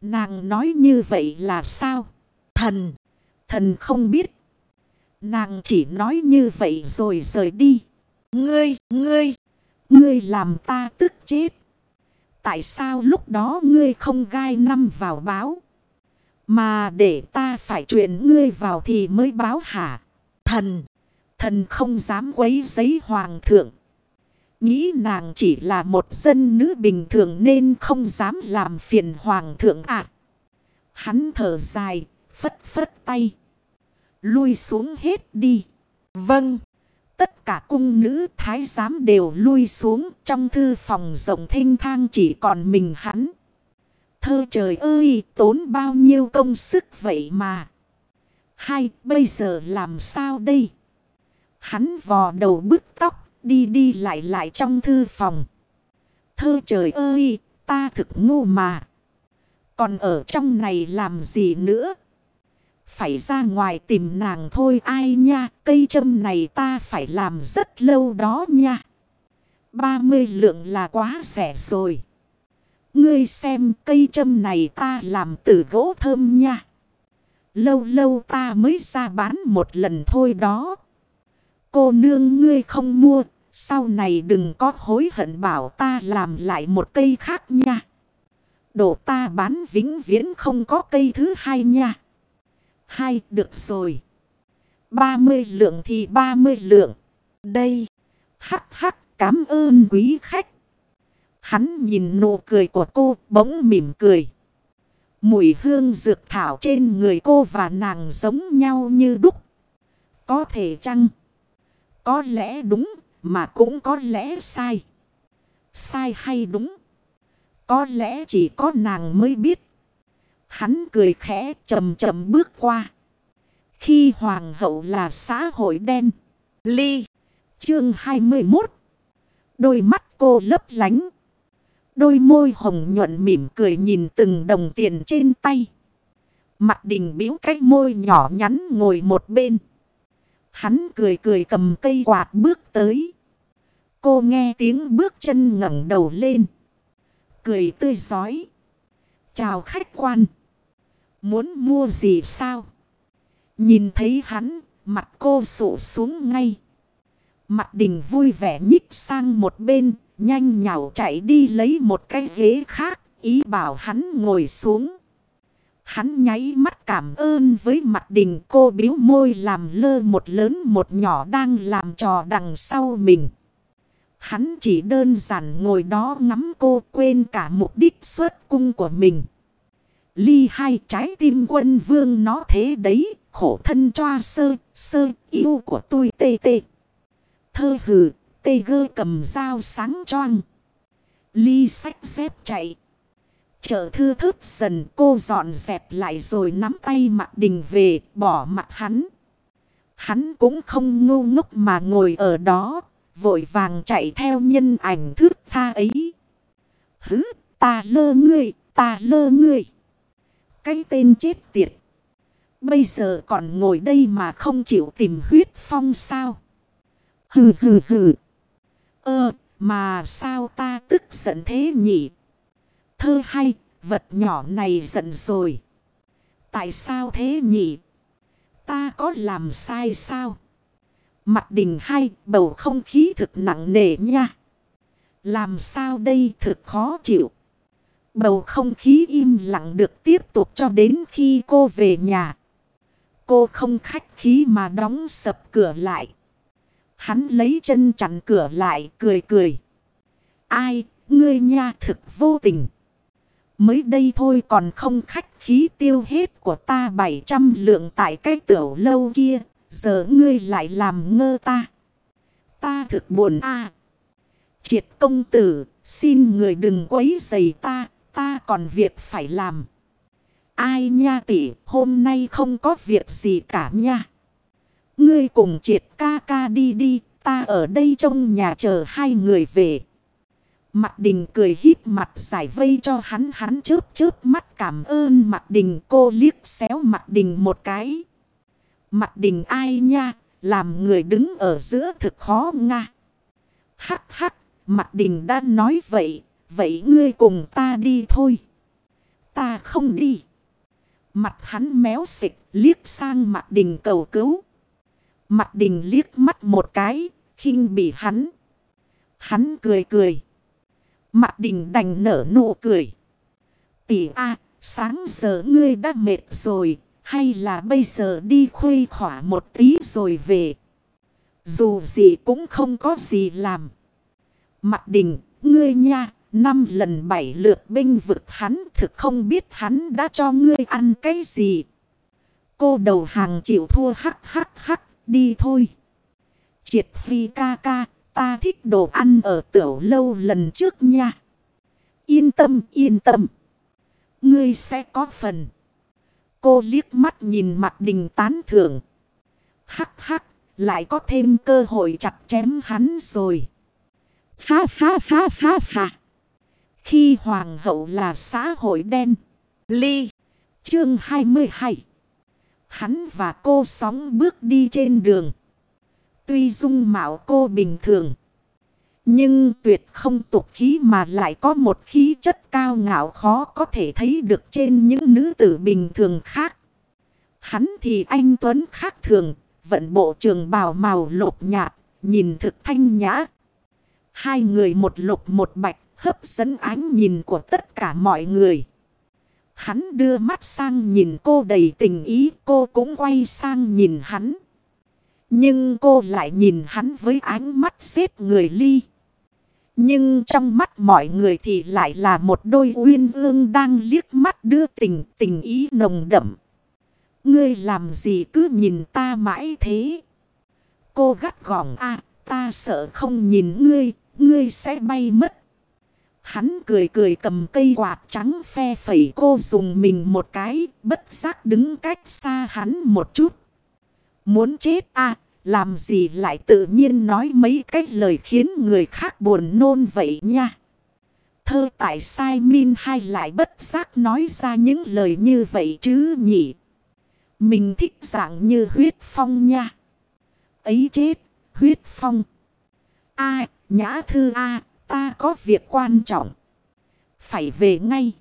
Nàng nói như vậy là sao? Thần, thần không biết. Nàng chỉ nói như vậy rồi rời đi. Ngươi, ngươi, ngươi làm ta tức chết. Tại sao lúc đó ngươi không gai năm vào báo? Mà để ta phải chuyển ngươi vào thì mới báo hả. Thần, thần không dám quấy giấy hoàng thượng. Nghĩ nàng chỉ là một dân nữ bình thường nên không dám làm phiền hoàng thượng ạ. Hắn thở dài, phất phất tay. Lui xuống hết đi. Vâng. Tất cả cung nữ, thái giám đều lui xuống, trong thư phòng rộng thênh thang chỉ còn mình hắn. Thơ trời ơi, tốn bao nhiêu công sức vậy mà. Hai bây giờ làm sao đây? Hắn vò đầu bứt tóc, đi đi lại lại trong thư phòng. Thơ trời ơi, ta thực ngu mà. Còn ở trong này làm gì nữa? Phải ra ngoài tìm nàng thôi, ai nha. Cây châm này ta phải làm rất lâu đó nha. 30 lượng là quá rẻ rồi. Ngươi xem, cây châm này ta làm từ gỗ thơm nha. Lâu lâu ta mới ra bán một lần thôi đó. Cô nương ngươi không mua. Sau này đừng có hối hận bảo ta làm lại một cây khác nha. Đồ ta bán vĩnh viễn không có cây thứ hai nha. Hai, được rồi. 30 lượng thì 30 lượng. Đây. Hắc hắc, cảm ơn quý khách. Hắn nhìn nụ cười của cô, bỗng mỉm cười. Mùi hương dược thảo trên người cô và nàng giống nhau như đúc. Có thể chăng? Có lẽ đúng, mà cũng có lẽ sai. Sai hay đúng? Có lẽ chỉ có nàng mới biết. Hắn cười khẽ chầm chầm bước qua. Khi hoàng hậu là xã hội đen. Ly. Chương 21. Đôi mắt cô lấp lánh. Đôi môi hồng nhuận mỉm cười nhìn từng đồng tiền trên tay. Mặt đình biếu cái môi nhỏ nhắn ngồi một bên. Hắn cười cười cầm cây quạt bước tới. Cô nghe tiếng bước chân ngẩng đầu lên. Cười tươi giói. Chào khách quan. Muốn mua gì sao? Nhìn thấy hắn, mặt cô sụ xuống ngay. Mặt đình vui vẻ nhích sang một bên, nhanh nhào chạy đi lấy một cái ghế khác, ý bảo hắn ngồi xuống. Hắn nháy mắt cảm ơn với mặt đình cô biếu môi làm lơ một lớn một nhỏ đang làm trò đằng sau mình. Hắn chỉ đơn giản ngồi đó ngắm cô quên cả mục đích xuất cung của mình. Ly hai trái tim quân vương nó thế đấy, khổ thân choa sơ, sơ, yêu của tôi tê tê. Thơ hừ, tê gơ cầm dao sáng choang. Ly sách dép chạy. Chợ thư thức dần cô dọn dẹp lại rồi nắm tay mặt đình về, bỏ mặt hắn. Hắn cũng không ngu ngốc mà ngồi ở đó, vội vàng chạy theo nhân ảnh thước tha ấy. Hứ, ta lơ ngươi, ta lơ ngươi. Cái tên chết tiệt. Bây giờ còn ngồi đây mà không chịu tìm huyết phong sao? Hừ hừ hừ. Ơ, mà sao ta tức giận thế nhỉ? Thơ hay, vật nhỏ này giận rồi. Tại sao thế nhỉ? Ta có làm sai sao? Mặt đình hay bầu không khí thực nặng nề nha. Làm sao đây thực khó chịu. Bầu không khí im lặng được tiếp tục cho đến khi cô về nhà. Cô không khách khí mà đóng sập cửa lại. Hắn lấy chân chặn cửa lại cười cười. Ai, ngươi nha thực vô tình. Mới đây thôi còn không khách khí tiêu hết của ta 700 lượng tại cái tiểu lâu kia. Giờ ngươi lại làm ngơ ta. Ta thực buồn a Triệt công tử, xin người đừng quấy rầy ta, ta còn việc phải làm. Ai nha tỷ, hôm nay không có việc gì cả nha. Ngươi cùng triệt ca ca đi đi, ta ở đây trong nhà chờ hai người về. Mặt đình cười híp mặt giải vây cho hắn hắn chớp chớp mắt cảm ơn mặt đình cô liếc xéo mặt đình một cái. Mặt đình ai nha, làm người đứng ở giữa thực khó nga. Hắc hắc, mặt đình đã nói vậy, vậy ngươi cùng ta đi thôi. Ta không đi. Mặt hắn méo xịch, liếc sang mặt đình cầu cứu. Mặt đình liếc mắt một cái, khinh bị hắn. Hắn cười cười. Mặt đình đành nở nụ cười. Tỷ A, sáng giờ ngươi đã mệt rồi, hay là bây giờ đi khuây khỏa một tí rồi về. Dù gì cũng không có gì làm. Mặt đình, ngươi nha, năm lần bảy lượt binh vực hắn thực không biết hắn đã cho ngươi ăn cái gì. Cô đầu hàng chịu thua hắc hắc hắc, đi thôi. Triệt phi ca ca, ta thích đồ ăn ở tiểu lâu lần trước nha. Yên tâm, yên tâm. Ngươi sẽ có phần. Cô liếc mắt nhìn mặt đình tán thưởng. Hắc hắc, lại có thêm cơ hội chặt chém hắn rồi. Ha ha ha ha ha. Khi hoàng hậu là xã hội đen. Ly. Chương 22. Hắn và cô sóng bước đi trên đường. Tuy dung mạo cô bình thường. Nhưng tuyệt không tục khí mà lại có một khí chất cao ngạo khó có thể thấy được trên những nữ tử bình thường khác. Hắn thì anh Tuấn khác thường, vận bộ trường bào màu lục nhạt, nhìn thực thanh nhã. Hai người một lục một bạch hấp dẫn ánh nhìn của tất cả mọi người. Hắn đưa mắt sang nhìn cô đầy tình ý, cô cũng quay sang nhìn hắn. Nhưng cô lại nhìn hắn với ánh mắt xếp người ly. Nhưng trong mắt mọi người thì lại là một đôi uyên ương đang liếc mắt đưa tình tình ý nồng đậm. Ngươi làm gì cứ nhìn ta mãi thế? Cô gắt gỏng a ta sợ không nhìn ngươi, ngươi sẽ bay mất. Hắn cười cười cầm cây quạt trắng phe phẩy cô dùng mình một cái, bất giác đứng cách xa hắn một chút. Muốn chết à, làm gì lại tự nhiên nói mấy cái lời khiến người khác buồn nôn vậy nha. Thơ tại sai min hay lại bất giác nói ra những lời như vậy chứ nhỉ. Mình thích dạng như huyết phong nha. Ấy chết, huyết phong. A, nhã thư A, ta có việc quan trọng. Phải về ngay.